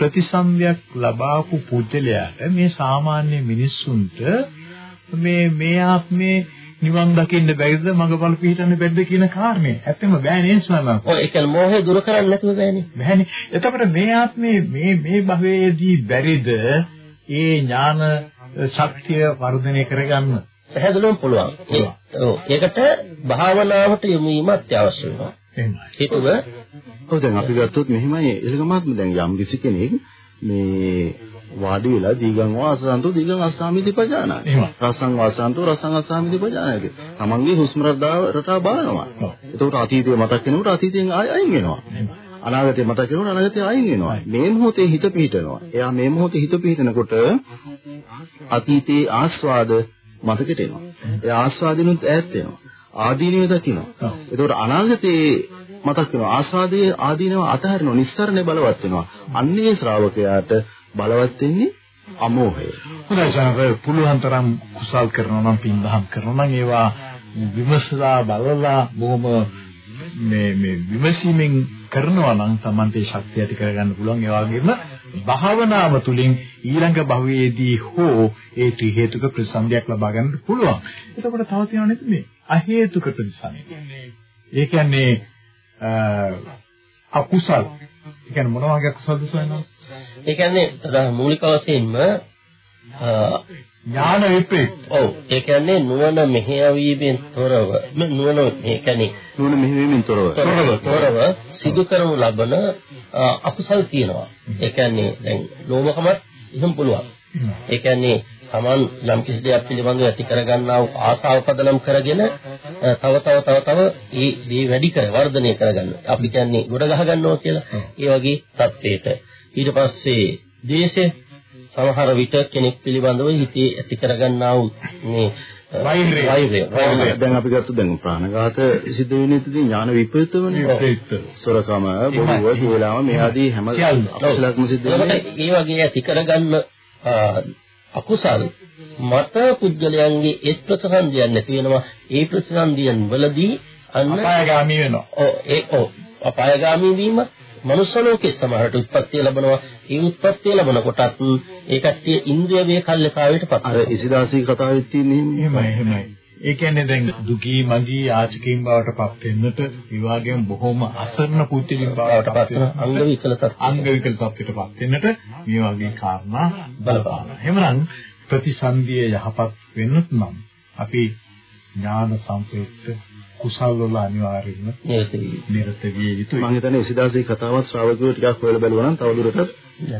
ප්‍රතිසන්දියක් ලබාපු පුජ්‍යලයාට මේ සාමාන්‍ය මිනිස්සුන්ට මේ මේ ආත්මේ නිවන් දකින්න බැරිද මඟපල් පිහිටන්න බැරිද කියන කාරණේ ඇත්තම බෑ නේද ස්වාමීන් ඔය ඒ කියන්නේ මොහේ දුර කරන්න නැතුව බෑනේ. බෑනේ. එතකොට මේ ආත්මේ මේ මේ භවයේදී බැරිද ඒ ඥාන ශක්තිය වර්ධනය කරගන්න? පැහැදිලිවම පුළුවන්. ඒකට භාවනාවට යොමු වීම අත්‍යවශ්‍ය වෙනවා. එහෙමයි. ඔව් දැන් අපි ගත්තොත් මෙහෙමයි එලගමාත්ම දැන් යම් කිසි කෙනෙක් මේ වාඩි වෙලා දීගං වාසසන්තෝ දීගං අස්සාමිති පජානාති. රසං වාසසන්තෝ රසං අස්සාමිති පජානාති. තමන්ගේ හුස්ම රටාව බලනවා. එතකොට අතීතය මතක් වෙනකොට අතීතයෙන් අයින් වෙනවා. අනාගතය මතක් වෙනකොට අනාගතය අයින් වෙනවා. මේ මොහොතේ හිත පිහිටනවා. එයා මේ මොහොතේ හිත පිහිටනකොට අතීතයේ ආස්වාද මතකෙට එනවා. ඒ ආස්වාදිනුත් ඈත් වෙනවා. ආදීනිය දකිනවා. එතකොට අනාගතයේ මතක් වෙනවා ආස්වාදයේ ආදීනව අතහරිනවා නිස්සරණේ බලවත් වෙනවා. අන්නේ ශ්‍රාවකයාට බලවත් වෙන්නේ අමෝහය. හොඳයි සනක පුළුවන් තරම් කුසල් කරනවා නම් පින් දහම් කරනවා නම් ඒවා විමසලා බලලා බොහොම මේ මේ විමසීමෙන් කරනවා නම් Tamante ශක්තිය ඇති කරගන්න පුළුවන් ඒ වගේම භාවනාව තුළින් ඊළඟ භවයේදී හෝ ඒ ත්‍රි හේතුක ප්‍රතිසන්දියක් ලබා ගන්න පුළුවන්. එතකොට තව තියෙනවා නේද මේ අහේතුක ප්‍රතිසන්දිය. ඒ කියන්නේ අකුසල්. ඒ කියන්නේ මොනවා වගේ අකුසල්ද සොයනවා? ඒ කියන්නේ මූලික වශයෙන්ම ඥාන විප්‍රේත. ඔව් ඒ කියන්නේ නුවණ මෙහෙයවීමෙන් තොරව නුවණ මේ කියන්නේ නුවණ මෙහෙයවීමෙන් තොරව තොරව තොරව සිදු කරනු ලබන අකුසල් තියෙනවා. ඒ කියන්නේ දැන් ලෝභකමත් එහෙම පුළුවන්. ඒ කියන්නේ Taman යම් කිසි දෙයක් පිළිබඳව ඇති කරගන්නා වූ ආශාව පදනම් කරගෙන තව තව තව තව ඒ මේ වැඩි කර වර්ධනය කරගන්න. අපි කියන්නේ ගොඩ ගහ ගන්නවා කියලා. ඒ වගේ தത്വයට. ඊට පස්සේ දේශය. සමහර විට කෙනෙක් පිළිබඳව හිතේ ඇති කරගන්නා වූ මේ වෛරය. වෛරය. දැන් අපි ගත්ත දැන් ප්‍රාණඝාත සිද්ධ වෙන ඉතින් ඥාන විපරිතවනේ සොරකම බොරුව කියලා මේ ආදී හැම අකුසලක්ම සිද්ධ වෙනවා ඒ වගේ ඇති කරගන්න අකුසල් මත පුජ්‍යලයන්ගේ ඒ ප්‍රතිසන්දියක් නැති වෙනවා. ඒ ප්‍රතිසන්දියන් වලදී අන්න අපායගාමී වෙනවා. ඔව් ඒ ඔව් අපායගාමී වීම මනුෂ්‍ය ලෝකේ සමහරට උත්පත්ති ලැබනවා. ඒ උත්පත්ති ලැබන කොටත් ඒ කට්ටිය ඉන්ද්‍රිය වේ කල්ලකාවයට පත් වෙනවා. අර ඉසිදාසී කතාවෙත් තියෙන එහෙමයි එහෙමයි. ඒ කියන්නේ දැන් දුකී මගී ආචකීන් බවට පත් වෙන්නට ඒ වගේම බොහොම අසරණ පුද්ගලින් බවට පත් වෙන අංග විකල තත්ත්ව. අංග විකල තත්ත්වයට පත් වෙන්නට මේ වගේ කාරණා බලපාන. එහෙමනම් ප්‍රතිසන්දිය යහපත් වෙන්නත් නම් අපි ඥාන සම්ප්‍රයුක්ත කුසල් වල අනිවාර්යයෙන්ම නිරත විය යුතුයි. මම හිතන්නේ ඉසිදාසී කතාවත් ශ්‍රාවකයෝ ටිකක් හොයලා බලුවා නම් තවදුරටත්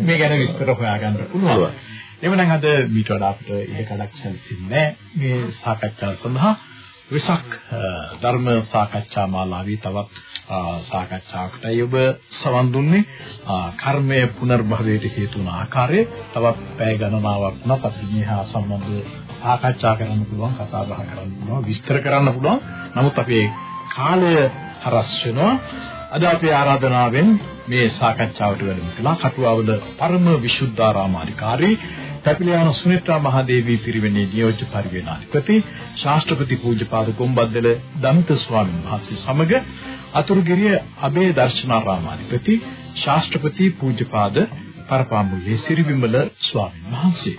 මේ ගැන විස්තර හොයාගන්න පුළුවන්. එවනම් අද මීට වඩා අපිට ඉඩකඩක් සැලසෙන්නේ මේ සාකච්ඡාව සඳහා විසක් ධර්ම සාකච්ඡා මාලාවේ තවත් සාකච්ඡාවකටයි ඔබ සවන් දුන්නේ. කර්මය පුනර්භවයට හේතු වන ආකාරය තවත් පැය ගණනාවක් වුණත් අපි මේහා සම්බන්ධව සාකච්ඡා කරන්න පුළුවන් කතා බහ කරන්න පුළුවන් විස්තර කරන්න පුළුවන්. නමුත් අපේ කාලය හරස් වෙනවා. අද අපේ ආරාධනාවෙන් මේ සාකච්ඡාවට වැඩම කළා කටුවවල පරම විසුද්ධාරාමාධිකාරී කැපිලියාන සුනිත්‍රා මහදේවී පිරිවෙනේ නියෝජ්‍ය පරිවේනාධිපති ශාස්ත්‍රපති පූජ්‍යපාද කොම්බද්දල දන්ත ස්වාමීන් වහන්සේ සමග අතුරුගිරිය අබේ දර්ශනාරාමාධිපති ශාස්ත්‍රපති පූජ්‍යපාද පරපාමුල්ලේ සිරිවිමල ස්වාමීන් වහන්සේ.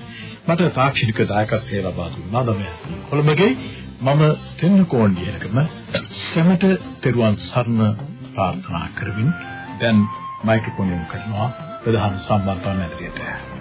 මට තාක්ෂණික දායකත්වය ලබා දුන්නා දමය කොළඹගේ මම තෙන්නකෝණ්ඩියකම සැමට තෙරුවන් සරණ ප්‍රාර්ථනා කරමින් දැන් මයික්‍රොෆෝන් එක කරනවා. ප්‍රධාන සම්බන්ධතාවන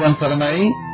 ඇතුළට සරණයි